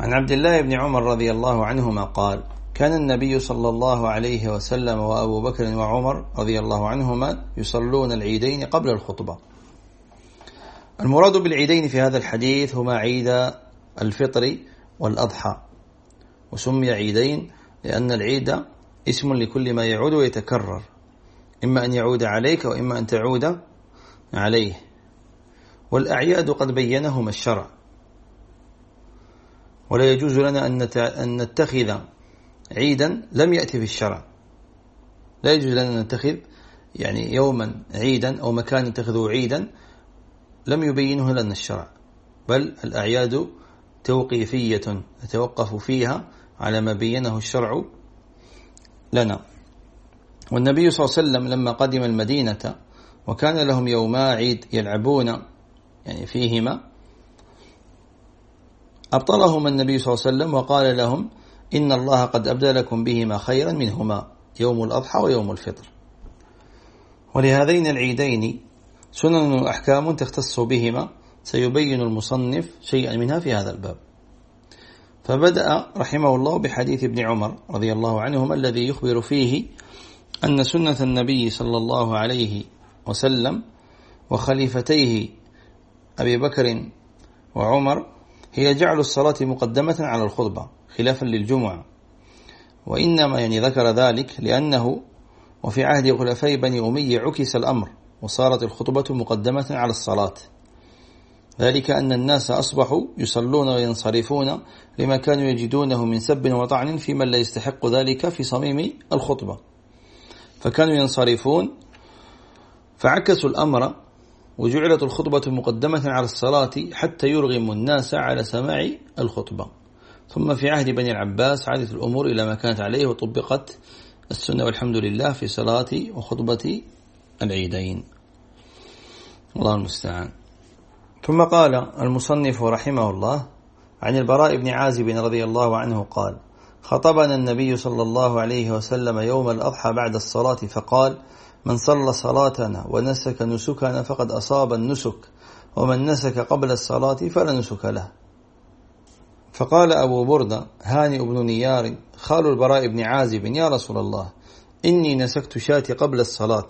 عن عبد الله بن عمر رضي الله عنهما قال كان النبي صلى الله عليه وسلم وأبو بكر وعمر رضي الله عنهما يصلون العيدين قبل الخطبة. المراد بالعيدين في هذا الحديث هما عيد الفطر والأضحى وسمي عيدين لأن العيد اسم لكل ما يعود ويتكرر إما أن يعود عليك وإما أن تعود عليه. والأعياد قد بينهما الشرع. ولا يجوز لنا أن نتخذ عيدا لم يأتي في الشرع. لا يجوز لنا نتخذ يعني يوما عيدا أو مكان نتخذه عيدا لم يبينه لنا الشرع. بل الأعياد توقيفية نتوقف فيها على ما بينه الشرع لنا. والنبي صلى الله عليه وسلم لما قدم المدينة وكان لهم يوما عيد يلعبون يعني فيهما أبطلهما النبي صلى الله عليه وسلم وقال لهم إن الله قد أبدلكم بهما خيرا منهما يوم الأضحى ويوم الفطر. ولهذين العيدين سنن وأحكام تختص بهما سيبين المصنف شيئا منها في هذا الباب. فبدأ رحمه الله بحديث ابن عمر رضي الله عنهما الذي يخبر فيه أن سنة النبي صلى الله عليه وسلم وخليفتيه أبي بكر وعمر هي جعل الصلاة مقدمة على الخطبة. خلافا للجمعة. وإنما يعني ذكر ذلك لأنه وفي عهد خلفاء بني أمية عكس الأمر وصارت الخطبة مقدمة على الصلاة. ذلك أن الناس أصبحوا يصلون وينصرفون لما كانوا يجدونه من سب وطعن في من لا يستحق ذلك في صميم الخطبة. فكانوا ينصرفون فعكسوا الأمر وجعلت الخطبة مقدمة على الصلاة حتى يرغم الناس على سماع الخطبة. ثم في عهد بني العباس عادت الأمور إلى ما كانت عليه وطبقت السنة والحمد لله في صلاة وخطبة العيدين. الله المستعان. ثم قال المصنف رحمه الله عن البراء بن عازب رضي الله عنه قال خطبنا النبي صلى الله عليه وسلم يوم الأضحى بعد الصلاة فقال من صلى صلاتنا ونسك نسكنا فقد أصاب النسك ومن نسك قبل الصلاة فلا نسك له فقال أبو بردة هانئ بن نيار خال البراء بن عازب يا رسول الله إني نسكت شاتي قبل الصلاة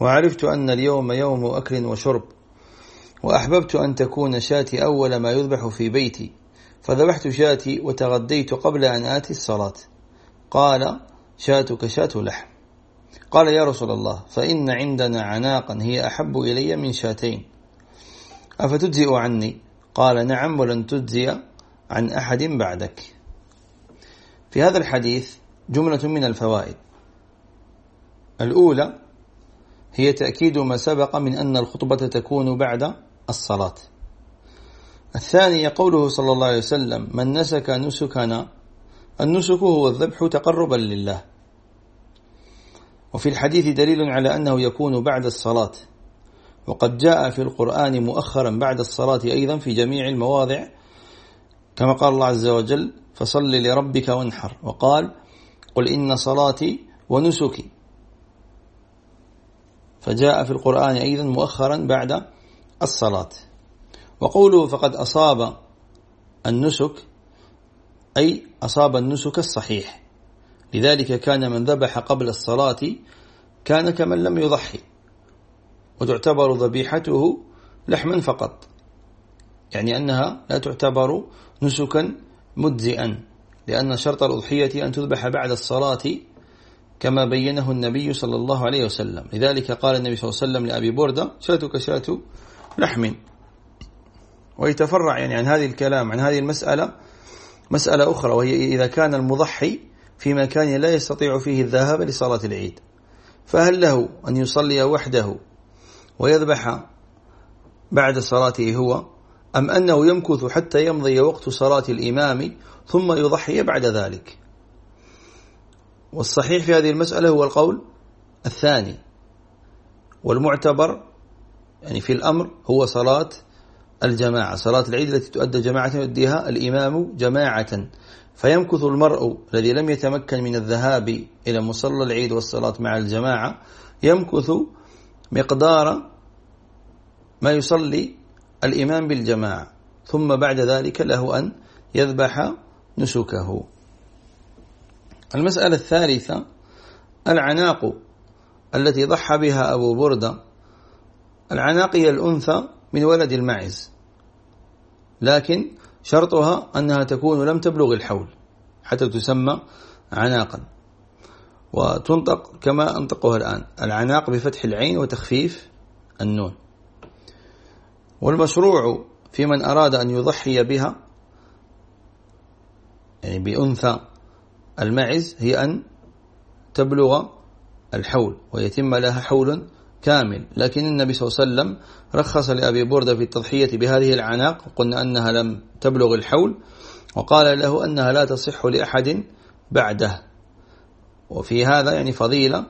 وعرفت أن اليوم يوم أكل وشرب وأحببت أن تكون شاتي أول ما يذبح في بيتي فذبحت شاتي وتغديت قبل أن آتي الصلاة. قال شاتك شات لحم. قال يا رسول الله فإن عندنا عناقا هي أحب إلي من شاتين. أفتجزئ عني؟ قال نعم ولن تجزئ. عن أحد بعدك. في هذا الحديث جملة من الفوائد. الأولى هي تأكيد ما سبق من أن الخطبة تكون بعد الصلاة. الثانية قوله صلى الله عليه وسلم من نسك نسكنا. النسك هو الذبح تقربا لله. وفي الحديث دليل على أنه يكون بعد الصلاة. وقد جاء في القرآن مؤخرا بعد الصلاة أيضا في جميع المواضع كما قال الله عز وجل فصل لربك وانحر. وقال قل إن صلاتي ونسكي. فجاء في القرآن أيضا مؤخرا بعد الصلاة. وقوله فقد أصاب النسك أي أصاب النسك الصحيح. لذلك كان من ذبح قبل الصلاة كان كمن لم يضحي وتعتبر ذبيحته لحما فقط. يعني أنها لا تعتبر نسكا مجزئا لأن شرط الأضحية أن تذبح بعد الصلاة كما بينه النبي صلى الله عليه وسلم. لذلك قال النبي صلى الله عليه وسلم لأبي بردة شاتك شات لحم. ويتفرع يعني عن هذه الكلام عن هذه المسألة مسألة أخرى وهي إذا كان المضحي في مكان لا يستطيع فيه الذهاب لصلاة العيد. فهل له أن يصلي وحده ويذبح بعد صلاته هو؟ أم أنه يمكث حتى يمضي وقت صلاة الإمام ثم يضحي بعد ذلك؟ والصحيح في هذه المسألة هو القول الثاني. والمعتبر يعني في الأمر هو صلاة الجماعة. صلاة العيد التي تؤدى جماعة يؤديها الإمام جماعة. فيمكث المرء الذي لم يتمكن من الذهاب إلى مصلى العيد والصلاة مع الجماعة يمكث مقدار ما يصلي الإمام بالجماعة ثم بعد ذلك له أن يذبح نسكه. المسألة الثالثة العناق التي ضحى بها أبو بردة. العناق هي الأنثى من ولد المعز لكن شرطها أنها تكون لم تبلغ الحول حتى تسمى عناقا. وتنطق كما أنطقها الآن العناق بفتح العين وتخفيف النون. والمشروع في من أراد أن يضحي بها يعني بأنثى المعز هي أن تبلغ الحول ويتم لها حول كامل. لكن النبي صلى الله عليه وسلم رخص لأبي بردة في التضحية بهذه العناق قلنا أنها لم تبلغ الحول وقال له أنها لا تصح لأحد بعده. وفي هذا يعني فضيلة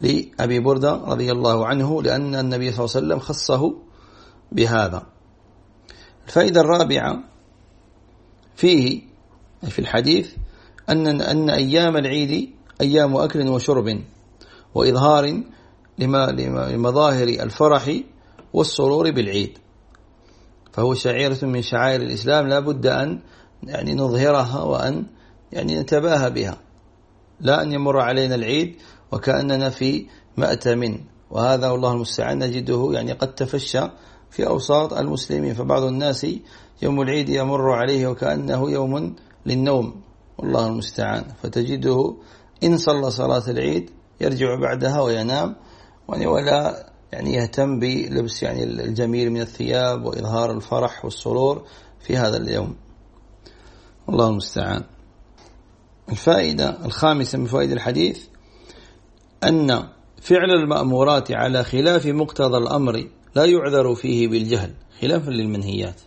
لأبي بردة رضي الله عنه لأن النبي صلى الله عليه وسلم خصه بهذا. الفائدة الرابعة فيه في الحديث أن أن أيام العيد أيام أكل وشرب وإظهار لمظاهر الفرح والسرور بالعيد. فهو شعيرة من شعائر الإسلام لا بد أن يعني نظهرها وأن يعني نتباهى بها. لا أن يمر علينا العيد وكأننا في مأتم. وهذا والله المستعان نجده يعني قد تفشى في أوساط المسلمين. فبعض الناس يوم العيد يمر عليه وكأنه يوم للنوم. والله المستعان. فتجده إن صلى صلاة العيد يرجع بعدها وينام يعني ولا يعني يهتم بلبس يعني الجميل من الثياب وإظهار الفرح والسرور في هذا اليوم. الله المستعان. الفائدة الخامسة من فوائد الحديث أن فعل المأمورات على خلاف مقتضى الأمر لا يعذر فيه بالجهل خلافا للمنهيات.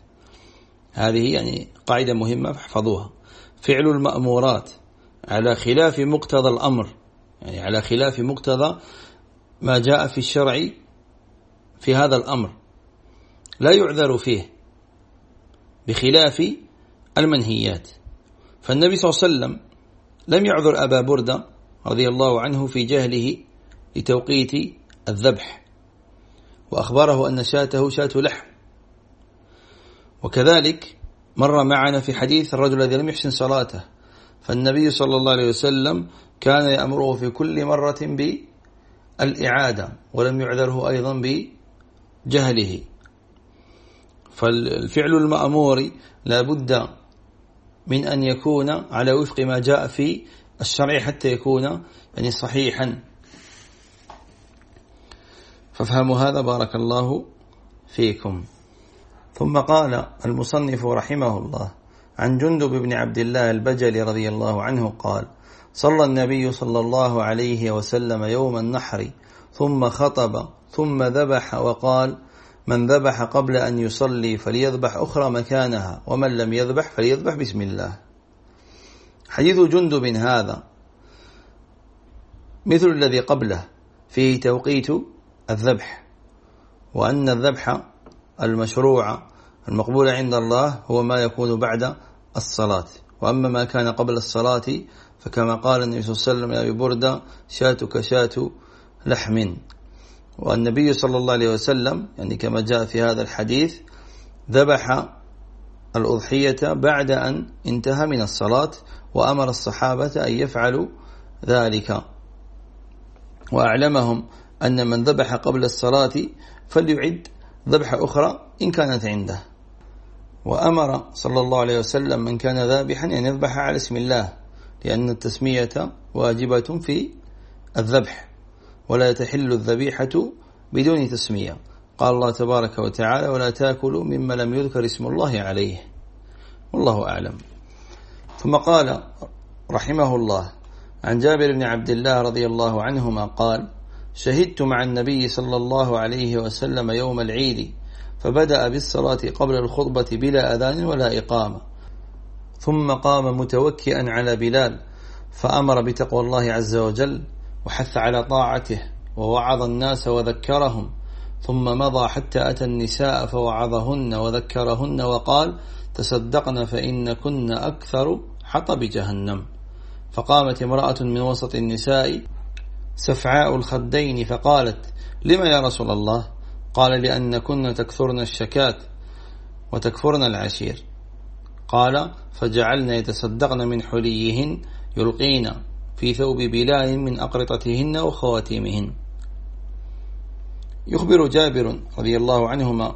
هذه يعني قاعدة مهمة فاحفظوها. فعل المأمورات على خلاف مقتضى الأمر يعني على خلاف مقتضى ما جاء في الشرع في هذا الأمر. لا يعذر فيه بخلاف المنهيات. فالنبي صلى الله عليه وسلم لم يعذر أبا بردة رضي الله عنه في جهله لتوقيت الذبح. وأخبره أن شاته شاة لحم. وكذلك مر معنا في حديث الرجل الذي لم يحسن صلاته فالنبي صلى الله عليه وسلم كان يأمره في كل مرة بالإعادة ولم يعذره أيضا بجهله. فالفعل المأمور لا بد من أن يكون على وفق ما جاء في الشرع حتى يكون يعني صحيحا. فافهموا هذا؟ بارك الله فيكم. ثم قال المصنف رحمه الله عن جندب بن عبد الله البجلي رضي الله عنه قال صلى النبي صلى الله عليه وسلم يوم النحر ثم خطب ثم ذبح وقال من ذبح قبل أن يصلي فليذبح أخرى مكانها ومن لم يذبح فليذبح بسم الله. حديث جندب هذا مثل الذي قبله فيه توقيت الذبح وأن الذبح المشروع المقبول عند الله هو ما يكون بعد الصلاة. وأما ما كان قبل الصلاة فكما قال النبي صلى الله عليه وسلم يا أبي بردة شاتك شات لحم. والنبي صلى الله عليه وسلم يعني كما جاء في هذا الحديث ذبح الأضحية بعد أن انتهى من الصلاة وأمر الصحابة أن يفعلوا ذلك. وأعلمهم أن من ذبح قبل الصلاة فليعد ذبح أخرى إن كانت عنده. وأمر صلى الله عليه وسلم من كان ذابحا أن يذبح على اسم الله لأن التسمية واجبة في الذبح ولا تحل الذبيحة بدون تسمية. قال الله تبارك وتعالى ولا تأكلوا مما لم يذكر اسم الله عليه والله أعلم. ثم قال رحمه الله عن جابر بن عبد الله رضي الله عنهما قال شهدت مع النبي صلى الله عليه وسلم يوم العيد فبدأ بالصلاة قبل الخطبة بلا أذان ولا إقامة. ثم قام متوكئا على بلال فأمر بتقوى الله عز وجل وحث على طاعته ووعظ الناس وذكرهم ثم مضى حتى أتى النساء فوعظهن وذكرهن وقال تصدقن فإن كن أكثر حطب جهنم. فقامت امرأة من وسط النساء سفعاء الخدين فقالت لما يا رسول الله؟ قال لأن كن تكثرن الشكات وتكفرن العشير. قال فجعلنا يتصدقن من حليهن يلقين في ثوب بلال من أقرطتهن وخواتيمهن. يخبر جابر رضي الله عنهما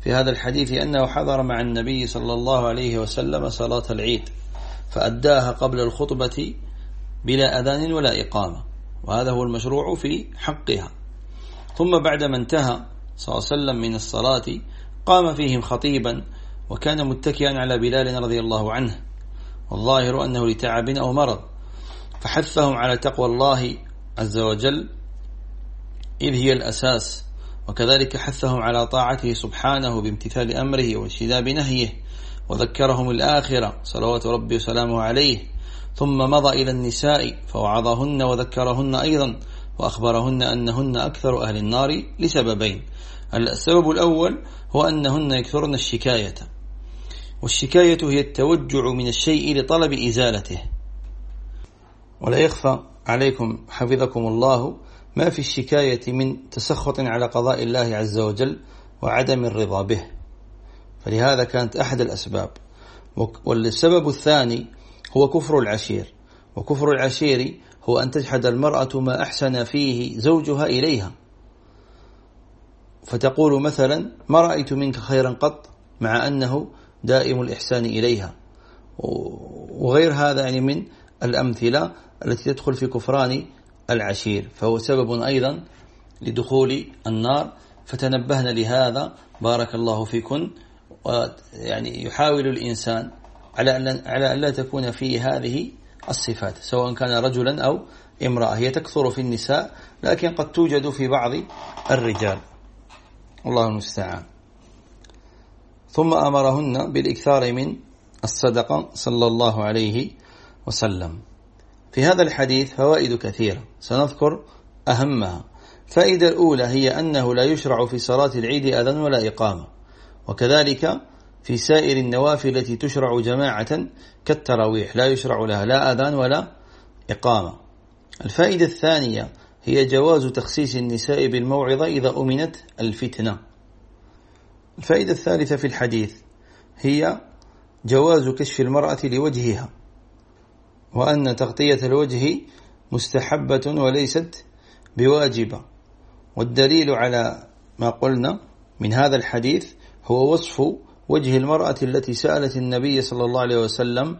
في هذا الحديث أنه حضر مع النبي صلى الله عليه وسلم صلاة العيد فأداها قبل الخطبة بلا أذان ولا إقامة. وهذا هو المشروع في حقها. ثم بعدما انتهى صلى الله عليه وسلم من الصلاة قام فيهم خطيبا وكان متكئا على بلال رضي الله عنه. والظاهر أنه لتعب أو مرض. فحثهم على تقوى الله عز وجل إذ هي الأساس. وكذلك حثهم على طاعته سبحانه بامتثال أمره واجتناب نهيه وذكرهم الآخرة صلوات ربي وسلامه عليه. ثم مضى إلى النساء فوعظهن وذكرهن أيضا وأخبرهن أنهن أكثر أهل النار لسببين. السبب الأول هو أنهن يكثرن الشكاية والشكاية هي التوجع من الشيء لطلب إزالته. ولا يخفى عليكم حفظكم الله ما في الشكاية من تسخط على قضاء الله عز وجل وعدم الرضا به. فلهذا كانت أحد الأسباب. والسبب الثاني هو كفر العشير. وكفر العشير هو أن تجحد المرأة ما أحسن فيه زوجها إليها. فتقول مثلا ما رأيت منك خيرا قط؟ مع أنه دائم الإحسان إليها. وغير هذا يعني من الأمثلة التي تدخل في كفران العشير. فهو سبب أيضا لدخول النار. فتنبهنا لهذا. بارك الله فيكن. ويعني يحاول الإنسان على أن على أن لا تكون فيه هذه الصفات سواء كان رجلا أو امرأة. هي تكثر في النساء لكن قد توجد في بعض الرجال. الله المستعان. ثم أمرهن بالإكثار من الصدقة صلى الله عليه وسلم. في هذا الحديث فوائد كثيرة سنذكر أهمها. فائدة الأولى هي أنه لا يشرع في صلاة العيد أذن ولا إقامة. وكذلك في سائر النوافل التي تشرع جماعة كالتراويح. لا يشرع لها لا أذان ولا إقامة. الفائدة الثانية هي جواز تخصيص النساء بالموعظة إذا أمنت الفتنة. الفائدة الثالثة في الحديث هي جواز كشف المرأة لوجهها وأن تغطية الوجه مستحبة وليست بواجبة. والدليل على ما قلنا من هذا الحديث هو وصف وجه المرأة التي سألت النبي صلى الله عليه وسلم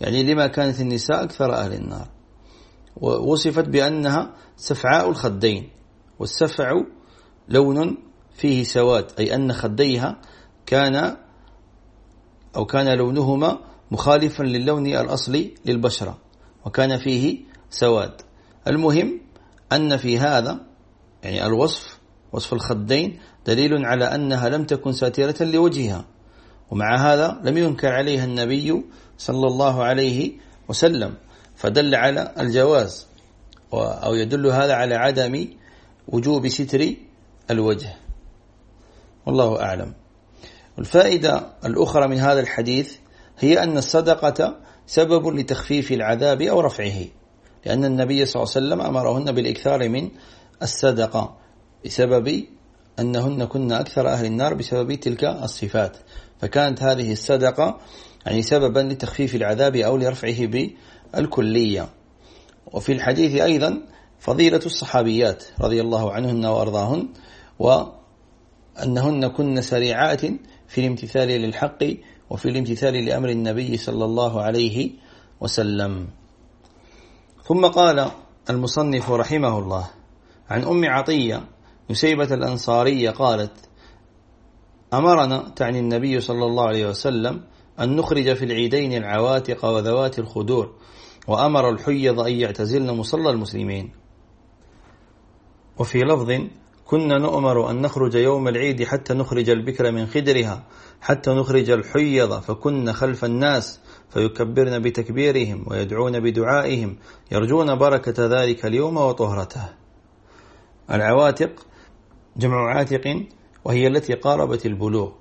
يعني لما كانت النساء أكثر أهل النار. ووصفت بأنها سفعاء الخدين والسفع لون فيه سواد أي أن خديها كان أو كان لونهما مخالفا للون الأصلي للبشرة وكان فيه سواد. المهم أن في هذا يعني الوصف وصف الخدين دليل على أنها لم تكن ساترة لوجهها. ومع هذا لم ينكر عليها النبي صلى الله عليه وسلم فدل على الجواز أو يدل هذا على عدم وجوب ستر الوجه. والله أعلم. الفائدة الأخرى من هذا الحديث هي أن الصدقة سبب لتخفيف العذاب أو رفعه لأن النبي صلى الله عليه وسلم أمرهن بالإكثار من الصدقة بسبب أنهن كن أكثر أهل النار بسبب تلك الصفات. فكانت هذه الصدقة يعني سببا لتخفيف العذاب أو لرفعه بالكلية. وفي الحديث أيضا فضيلة الصحابيات رضي الله عنهن وأرضاهن وأنهن كن سريعات في الامتثال للحق وفي الامتثال لأمر النبي صلى الله عليه وسلم. ثم قال المصنف رحمه الله عن أم عطية نسيبة الأنصارية قالت أمرنا تعني النبي صلى الله عليه وسلم أن نخرج في العيدين العواتق وذوات الخدور وأمر الحيض أن يعتزلن مصلى المسلمين. وفي لفظ كنا نؤمر أن نخرج يوم العيد حتى نخرج البكر من خدرها حتى نخرج الحيض فكنا خلف الناس فيكبرن بتكبيرهم ويدعون بدعائهم يرجون بركة ذلك اليوم وطهرته. العواتق جمع عاتق وهي التي قاربت البلوغ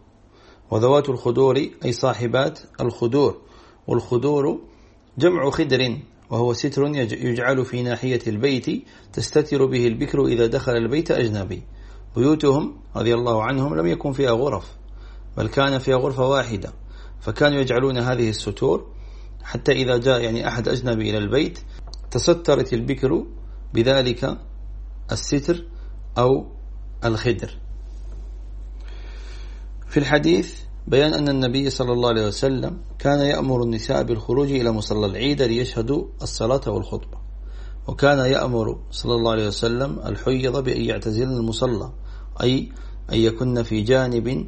وذوات الخدور أي صاحبات الخدور والخدور جمع خدر وهو ستر يجعل في ناحية البيت تستتر به البكر إذا دخل البيت أجنبي. بيوتهم رضي الله عنهم لم يكن فيها غرف بل كان فيها غرفة واحدة فكانوا يجعلون هذه الستور حتى إذا جاء يعني أحد أجنبي إلى البيت تسترت البكر بذلك الستر أو الخدر. في الحديث بيان أن النبي صلى الله عليه وسلم كان يأمر النساء بالخروج إلى مصلى العيد ليشهدوا الصلاة والخطبة وكان يأمر صلى الله عليه وسلم الحيض بأن يعتزلن المصلى أي أن يكن في جانب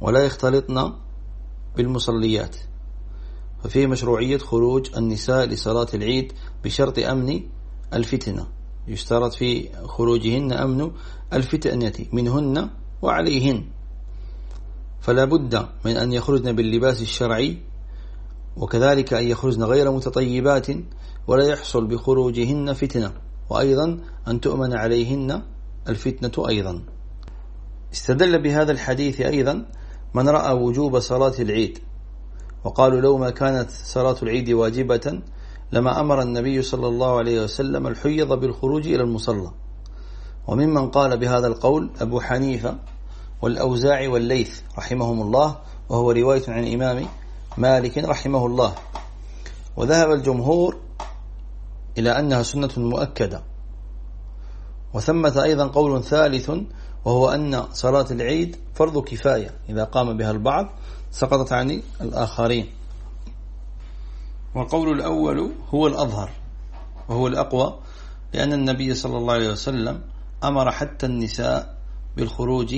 ولا يختلطن بالمصليات. ففيه مشروعية خروج النساء لصلاة العيد بشرط أمن الفتنة. يشترط في خروجهن أمن الفتنة منهن وعليهن. فلا بد من أن يخرجن باللباس الشرعي وكذلك أن يخرجن غير متطيبات ولا يحصل بخروجهن فتنة. وأيضا أن تؤمن عليهن الفتنة أيضا. استدل بهذا الحديث أيضا من رأى وجوب صلاة العيد وقالوا لو ما كانت صلاة العيد واجبة لما أمر النبي صلى الله عليه وسلم الحيض بالخروج إلى المصلى. وممن قال بهذا القول أبو حنيفة والأوزاع والليث رحمهم الله وهو رواية عن إمام مالك رحمه الله. وذهب الجمهور إلى أنها سنة مؤكدة. وثمة أيضا قول ثالث وهو أن صلاة العيد فرض كفاية. إذا قام بها البعض سقطت عن الآخرين. والقول الأول هو الأظهر وهو الأقوى لأن النبي صلى الله عليه وسلم أمر حتى النساء بالخروج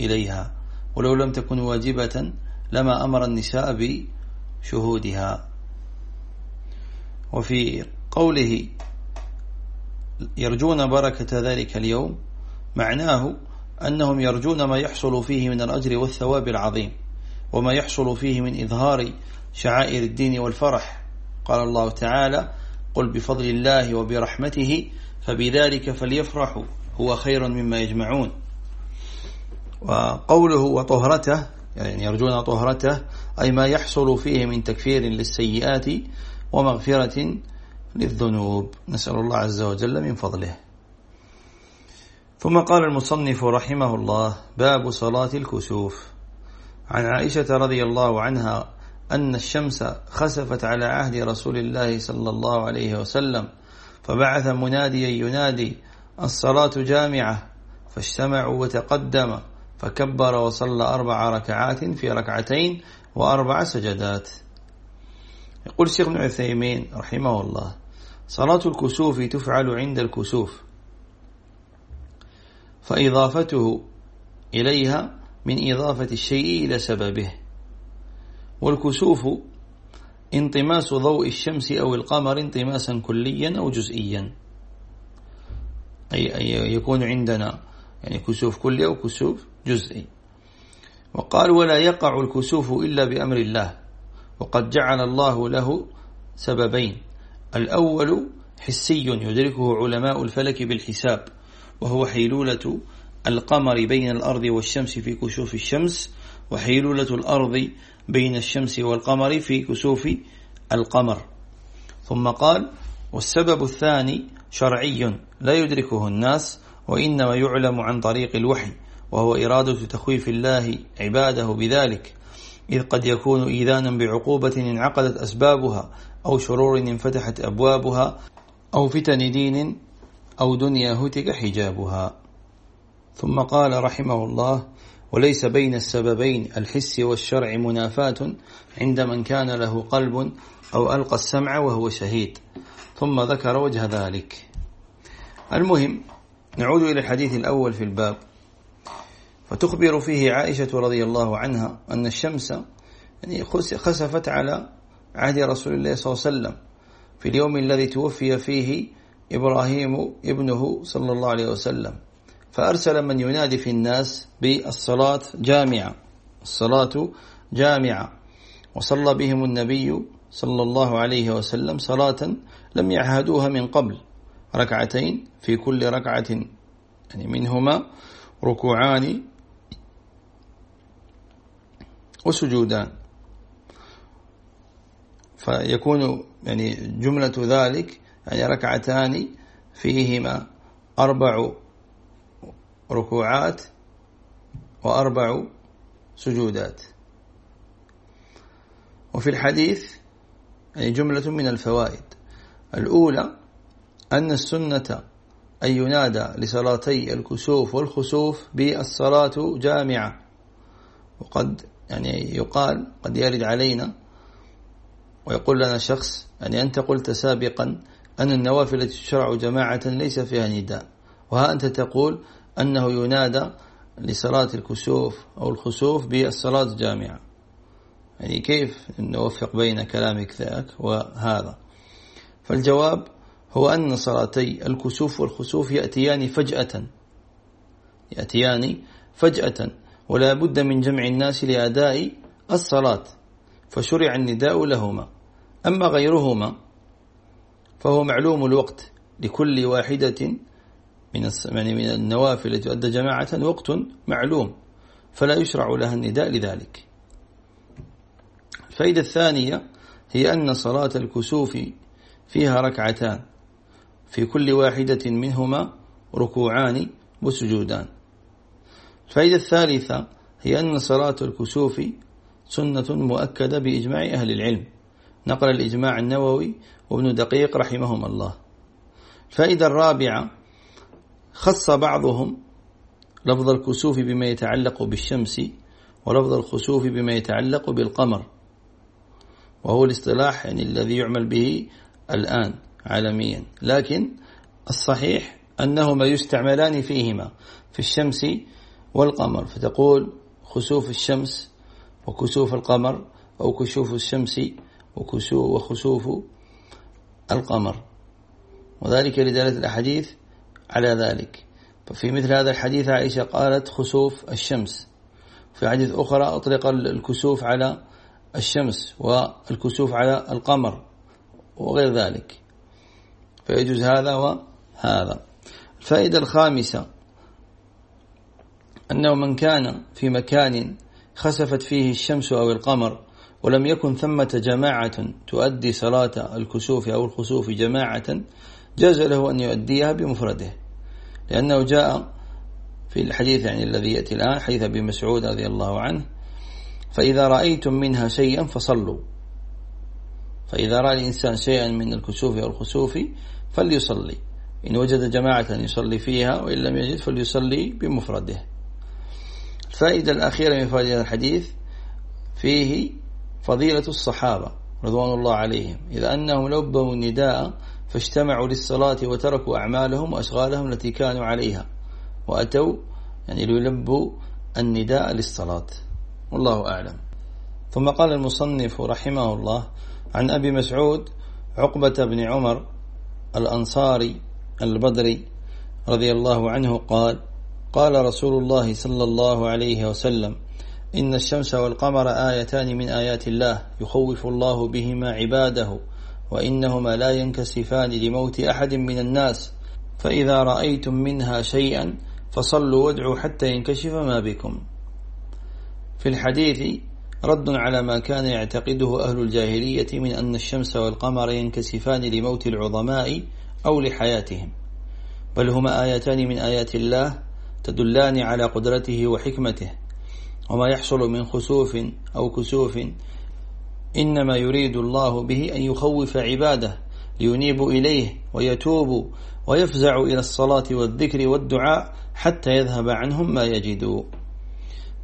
إليها ولو لم تكن واجبة لما أمر النساء بشهودها. وفي قوله يرجون بركة ذلك اليوم معناه أنهم يرجون ما يحصل فيه من الأجر والثواب العظيم وما يحصل فيه من إظهار شعائر الدين والفرح. قال الله تعالى قل بفضل الله وبرحمته فبذلك فليفرحوا هو خير مما يجمعون. وقوله وطهرته يعني يرجون طهرته أي ما يحصل فيه من تكفير للسيئات ومغفرة للذنوب. نسأل الله عز وجل من فضله. ثم قال المصنف رحمه الله باب صلاة الكسوف. عن عائشة رضي الله عنها أن الشمس خسفت على عهد رسول الله صلى الله عليه وسلم فبعث مناديا ينادي الصلاة جامعة. فاجتمعوا وتقدم فكبر وصلى أربع ركعات في ركعتين وأربع سجدات. يقول الشيخ ابن عثيمين رحمه الله صلاة الكسوف تفعل عند الكسوف فإضافته إليها من إضافة الشيء إلى سببه. والكسوف انطماس ضوء الشمس أو القمر انطماسا كليا أو جزئيا. أي, أي يكون عندنا يعني كسوف كلي أو كسوف جزئي. وقال ولا يقع الكسوف إلا بأمر الله. وقد جعل الله له سببين. الأول حسي يدركه علماء الفلك بالحساب وهو حيلولة القمر بين الأرض والشمس في كسوف الشمس. وحيلولة الأرض بين الشمس والقمر في كسوف القمر. ثم قال والسبب الثاني شرعي لا يدركه الناس وإنما يعلم عن طريق الوحي وهو إرادة تخويف الله عباده بذلك إذ قد يكون إيذانا بعقوبة انعقدت أسبابها أو شرور انفتحت أبوابها أو فتن دين أو دنيا هتك حجابها. ثم قال رحمه الله وليس بين السببين الحس والشرع منافاة عند من كان له قلب أو ألقى السمع وهو شهيد. ثم ذكر وجه ذلك. المهم نعود إلى الحديث الأول في الباب. فتخبر فيه عائشة رضي الله عنها أن الشمس يعني خسفت على عهد رسول الله صلى الله عليه وسلم. في اليوم الذي توفي فيه إبراهيم ابنه صلى الله عليه وسلم. فأرسل من ينادي في الناس بالصلاة جامعة. الصلاة جامعة. وصلى بهم النبي صلى الله عليه وسلم صلاة لم يعهدوها من قبل. ركعتين في كل ركعة. يعني منهما ركوعان وسجودان. فيكون يعني جملة ذلك يعني ركعتان فيهما أربع ركوعات وأربع سجودات. وفي الحديث يعني جملة من الفوائد. الأولى أن السنة أن ينادى لصلاتي الكسوف والخسوف بالصلاة جامعة. وقد يعني يقال قد يرد علينا ويقول لنا شخص يعني أنت قلت سابقا أن النوافل التي تشرع جماعة ليس فيها نداء. وها أنت تقول أنه ينادى لصلاة الكسوف أو الخسوف بالصلاة جامعة يعني كيف نوفق بين كلامك ذاك وهذا؟ فالجواب هو أن صلاتي الكسوف والخسوف يأتيان فجأة. يأتيان فجأة ولا بد من جمع الناس لأداء الصلاة فشرع النداء لهما. أما غيرهما فهو معلوم الوقت لكل واحدة من يعني من النوافل التي تؤدى جماعة وقت معلوم فلا يشرع لها النداء لذلك. الفائدة الثانية هي أن صلاة الكسوف فيها ركعتان في كل واحدة منهما ركوعان وسجودان الفائدة الثالثة هي أن صلاة الكسوف سنة مؤكدة بإجماع أهل العلم. نقل الإجماع النووي وابن دقيق رحمهم الله. الفائدة الرابعة خص بعضهم لفظ الكسوف بما يتعلق بالشمس ولفظ الخسوف بما يتعلق بالقمر وهو الاصطلاح يعني الذي يعمل به الآن عالميا. لكن الصحيح أنهما يستعملان فيهما في الشمس والقمر. فتقول خسوف الشمس وكسوف القمر أو كشوف الشمس وخسوف القمر. وذلك لدلالة الأحاديث على ذلك. ففي مثل هذا الحديث عائشة قالت خسوف الشمس. في حديث أخرى أطلق الكسوف على الشمس والكسوف على القمر وغير ذلك. فيجوز هذا وهذا. الفائدة الخامسة أنه من كان في مكان خسفت فيه الشمس أو القمر ولم يكن ثمة جماعة تؤدي صلاة الكسوف أو الخسوف جماعة جاز له أن يؤديها بمفرده. لأنه جاء في الحديث يعني الذي يأتي الآن حديث أبي مسعود رضي الله عنه فإذا رأيتم منها شيئا فصلوا. فإذا رأى الإنسان شيئا من الكسوف أو الخسوف فليصلي. إن وجد جماعة يصلي فيها وإن لم يجد فليصلي بمفرده. الفائدة الأخيرة من فائدة الحديث فيه فضيلة الصحابة رضوان الله عليهم إذا أنهم لبوا النداء فاجتمعوا للصلاة وتركوا أعمالهم وأشغالهم التي كانوا عليها. وأتوا يعني ليلبوا النداء للصلاة. والله أعلم. ثم قال المصنف رحمه الله عن أبي مسعود عقبة بن عمر الأنصاري البدري رضي الله عنه قال قال رسول الله صلى الله عليه وسلم إن الشمس والقمر آيتان من آيات الله يخوف الله بهما عباده وإنهما لا ينكسفان لموت أحد من الناس. فإذا رأيتم منها شيئا فصلوا وادعوا حتى ينكشف ما بكم. في الحديث رد على ما كان يعتقده أهل الجاهلية من أن الشمس والقمر ينكسفان لموت العظماء أو لحياتهم. بل هما آيتان من آيات الله تدلان على قدرته وحكمته. وما يحصل من خسوف أو كسوف إنما يريد الله به أن يخوف عباده لينيبوا إليه ويتوبوا ويفزعوا إلى الصلاة والذكر والدعاء حتى يذهب عنهم ما يجدوا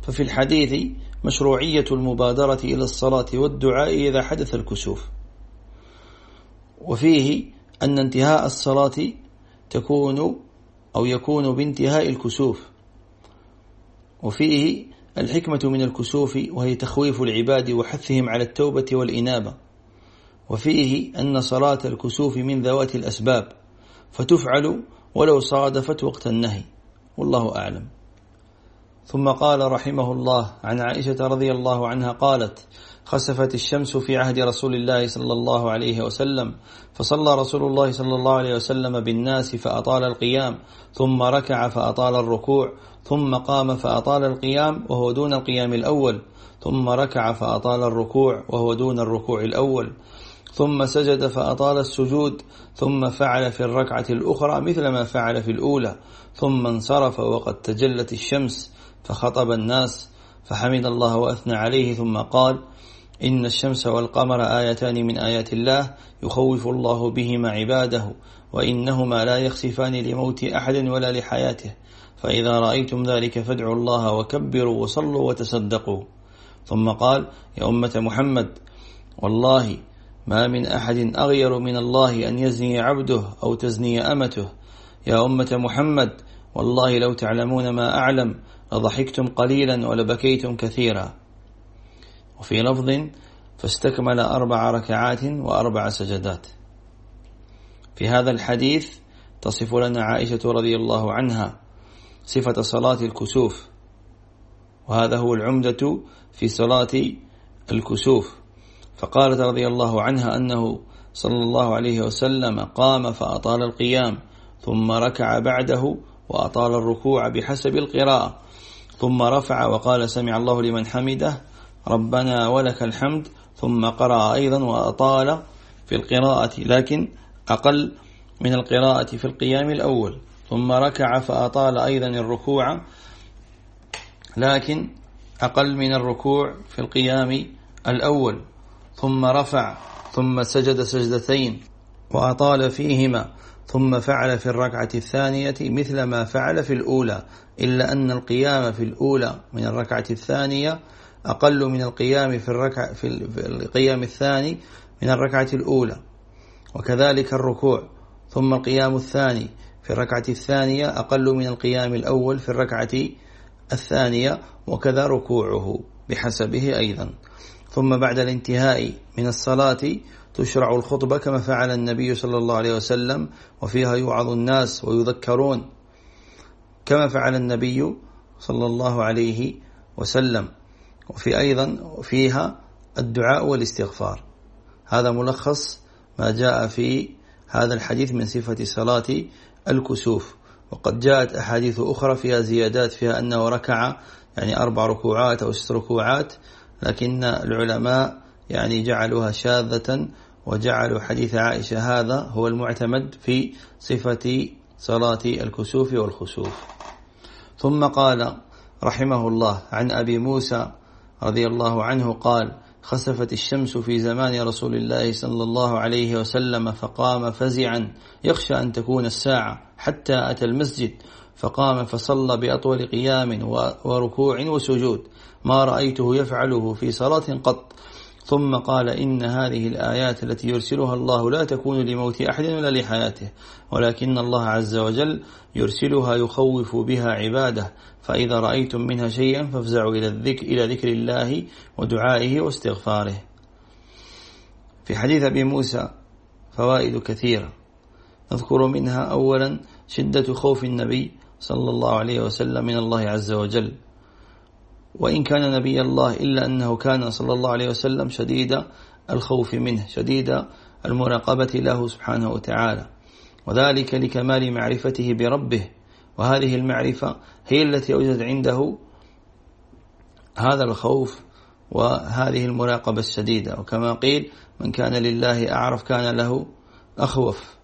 ففي الحديث مشروعية المبادرة إلى الصلاة والدعاء إذا حدث الكسوف. وفيه أن انتهاء الصلاة تكون أو يكون بانتهاء الكسوف. وفيه الحكمة من الكسوف وهي تخويف العباد وحثهم على التوبة والإنابة. وفيه أن صلاة الكسوف من ذوات الأسباب فتفعل ولو صادفت وقت النهي. والله أعلم. ثم قال رحمه الله عن عائشة رضي الله عنها قالت خسفت الشمس في عهد رسول الله صلى الله عليه وسلم فصلى رسول الله صلى الله عليه وسلم بالناس فأطال القيام ثم ركع فأطال الركوع ثم قام فأطال القيام وهو دون القيام الأول ثم ركع فأطال الركوع وهو دون الركوع الأول ثم سجد فأطال السجود ثم فعل في الركعة الأخرى مثل ما فعل في الأولى ثم انصرف وقد تجلت الشمس فخطب الناس فحمد الله وأثنى عليه ثم قال إن الشمس والقمر آيتان من آيات الله يخوف الله بهما عباده وإنهما لا يخسفان لموت أحد ولا لحياته فإذا رأيتم ذلك فادعوا الله وكبروا وصلوا وتصدقوا. ثم قال يا أمة محمد والله ما من أحد أغير من الله أن يزني عبده أو تزني أمته. يا أمة محمد والله لو تعلمون ما أعلم لضحكتم قليلا ولبكيتم كثيرا. وفي لفظ فاستكمل أربع ركعات وأربع سجدات. في هذا الحديث تصف لنا عائشة رضي الله عنها صفة صلاة الكسوف وهذا هو العمدة في صلاة الكسوف. فقالت رضي الله عنها أنه صلى الله عليه وسلم قام فأطال القيام ثم ركع بعده وأطال الركوع بحسب القراءة ثم رفع وقال سمع الله لمن حمده ربنا ولك الحمد ثم قرأ أيضا وأطال في القراءة لكن أقل من القراءة في القيام الأول. ثم ركع فأطال أيضا الركوع لكن أقل من الركوع في القيام الأول. ثم رفع ثم سجد سجدتين وأطال فيهما. ثم فعل في الركعة الثانية مثل ما فعل في الأولى إلا أن القيام في الأولى من الركعة الثانية أقل من القيام في الركعة في القيام الثاني من الركعة الأولى وكذلك الركوع. ثم القيام الثاني في الركعة الثانية أقل من القيام الأول في الركعة الثانية وكذا ركوعه بحسبه أيضا. ثم بعد الانتهاء من الصلاة تشرع الخطبة كما فعل النبي صلى الله عليه وسلم وفيها يوعظ الناس ويذكرون كما فعل النبي صلى الله عليه وسلم. وفي أيضا فيها الدعاء والاستغفار. هذا ملخص ما جاء في هذا الحديث من صفة صلاة الكسوف. وقد جاءت أحاديث أخرى فيها زيادات فيها أنه ركع يعني أربع ركوعات أو ست ركوعات لكن العلماء يعني جعلوها شاذة وجعلوا حديث عائشة هذا هو المعتمد في صفة صلاة الكسوف والخسوف. ثم قال رحمه الله عن أبي موسى رضي الله عنه قال خسفت الشمس في زمان رسول الله صلى الله عليه وسلم فقام فزعا يخشى أن تكون الساعة حتى أتى المسجد فقام فصلى بأطول قيام وركوع وسجود ما رأيته يفعله في صلاة قط. ثم قال إن هذه الآيات التي يرسلها الله لا تكون لموت أحد ولا لحياته ولكن الله عز وجل يرسلها يخوف بها عباده فإذا رأيتم منها شيئا فافزعوا إلى الذكر, إلى ذكر الله ودعائه واستغفاره. في حديث أبي موسى فوائد كثيرة نذكر منها أولا شدة خوف النبي صلى الله عليه وسلم من الله عز وجل. وإن كان نبي الله إلا أنه كان صلى الله عليه وسلم شديد الخوف منه شديد المراقبة له سبحانه وتعالى. وذلك لكمال معرفته بربه. وهذه المعرفة هي التي أوجد عنده هذا الخوف وهذه المراقبة الشديدة. وكما قيل من كان لله أعرف كان له أخوف.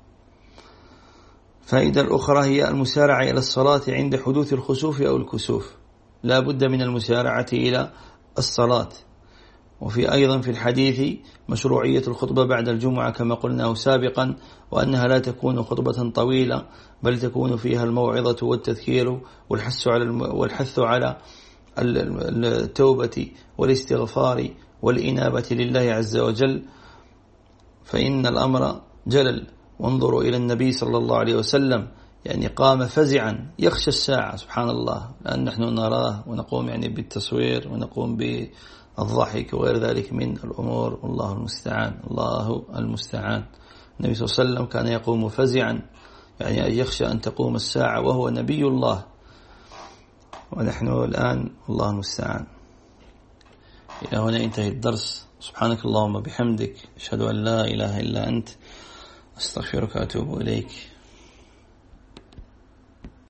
فائدة الأخرى هي المسارعة إلى الصلاة عند حدوث الخسوف أو الكسوف. لا بد من المسارعة إلى الصلاة. وفي أيضا في الحديث مشروعية الخطبة بعد الجمعة كما قلناه سابقا وأنها لا تكون خطبة طويلة بل تكون فيها الموعظة والتذكير والحث على والحث على التوبة والاستغفار والإنابة لله عز وجل. فإن الأمر جلل. وانظروا إلى النبي صلى الله عليه وسلم يعني قام فزعا. يخشى الساعة سبحان الله لأن نحن نراه ونقوم يعني بالتصوير ونقوم بالضحك وغير ذلك من الأمور. والله المستعان الله المستعان. النبي صلى الله عليه وسلم كان يقوم فزعا يعني يخشى أن تقوم الساعة وهو نبي الله. ونحن الآن الله المستعان. إلى هنا انتهي الدرس. سبحانك اللهم بحمدك أشهد أن لا إله إلا أنت أستغفرك وأتوب إليك.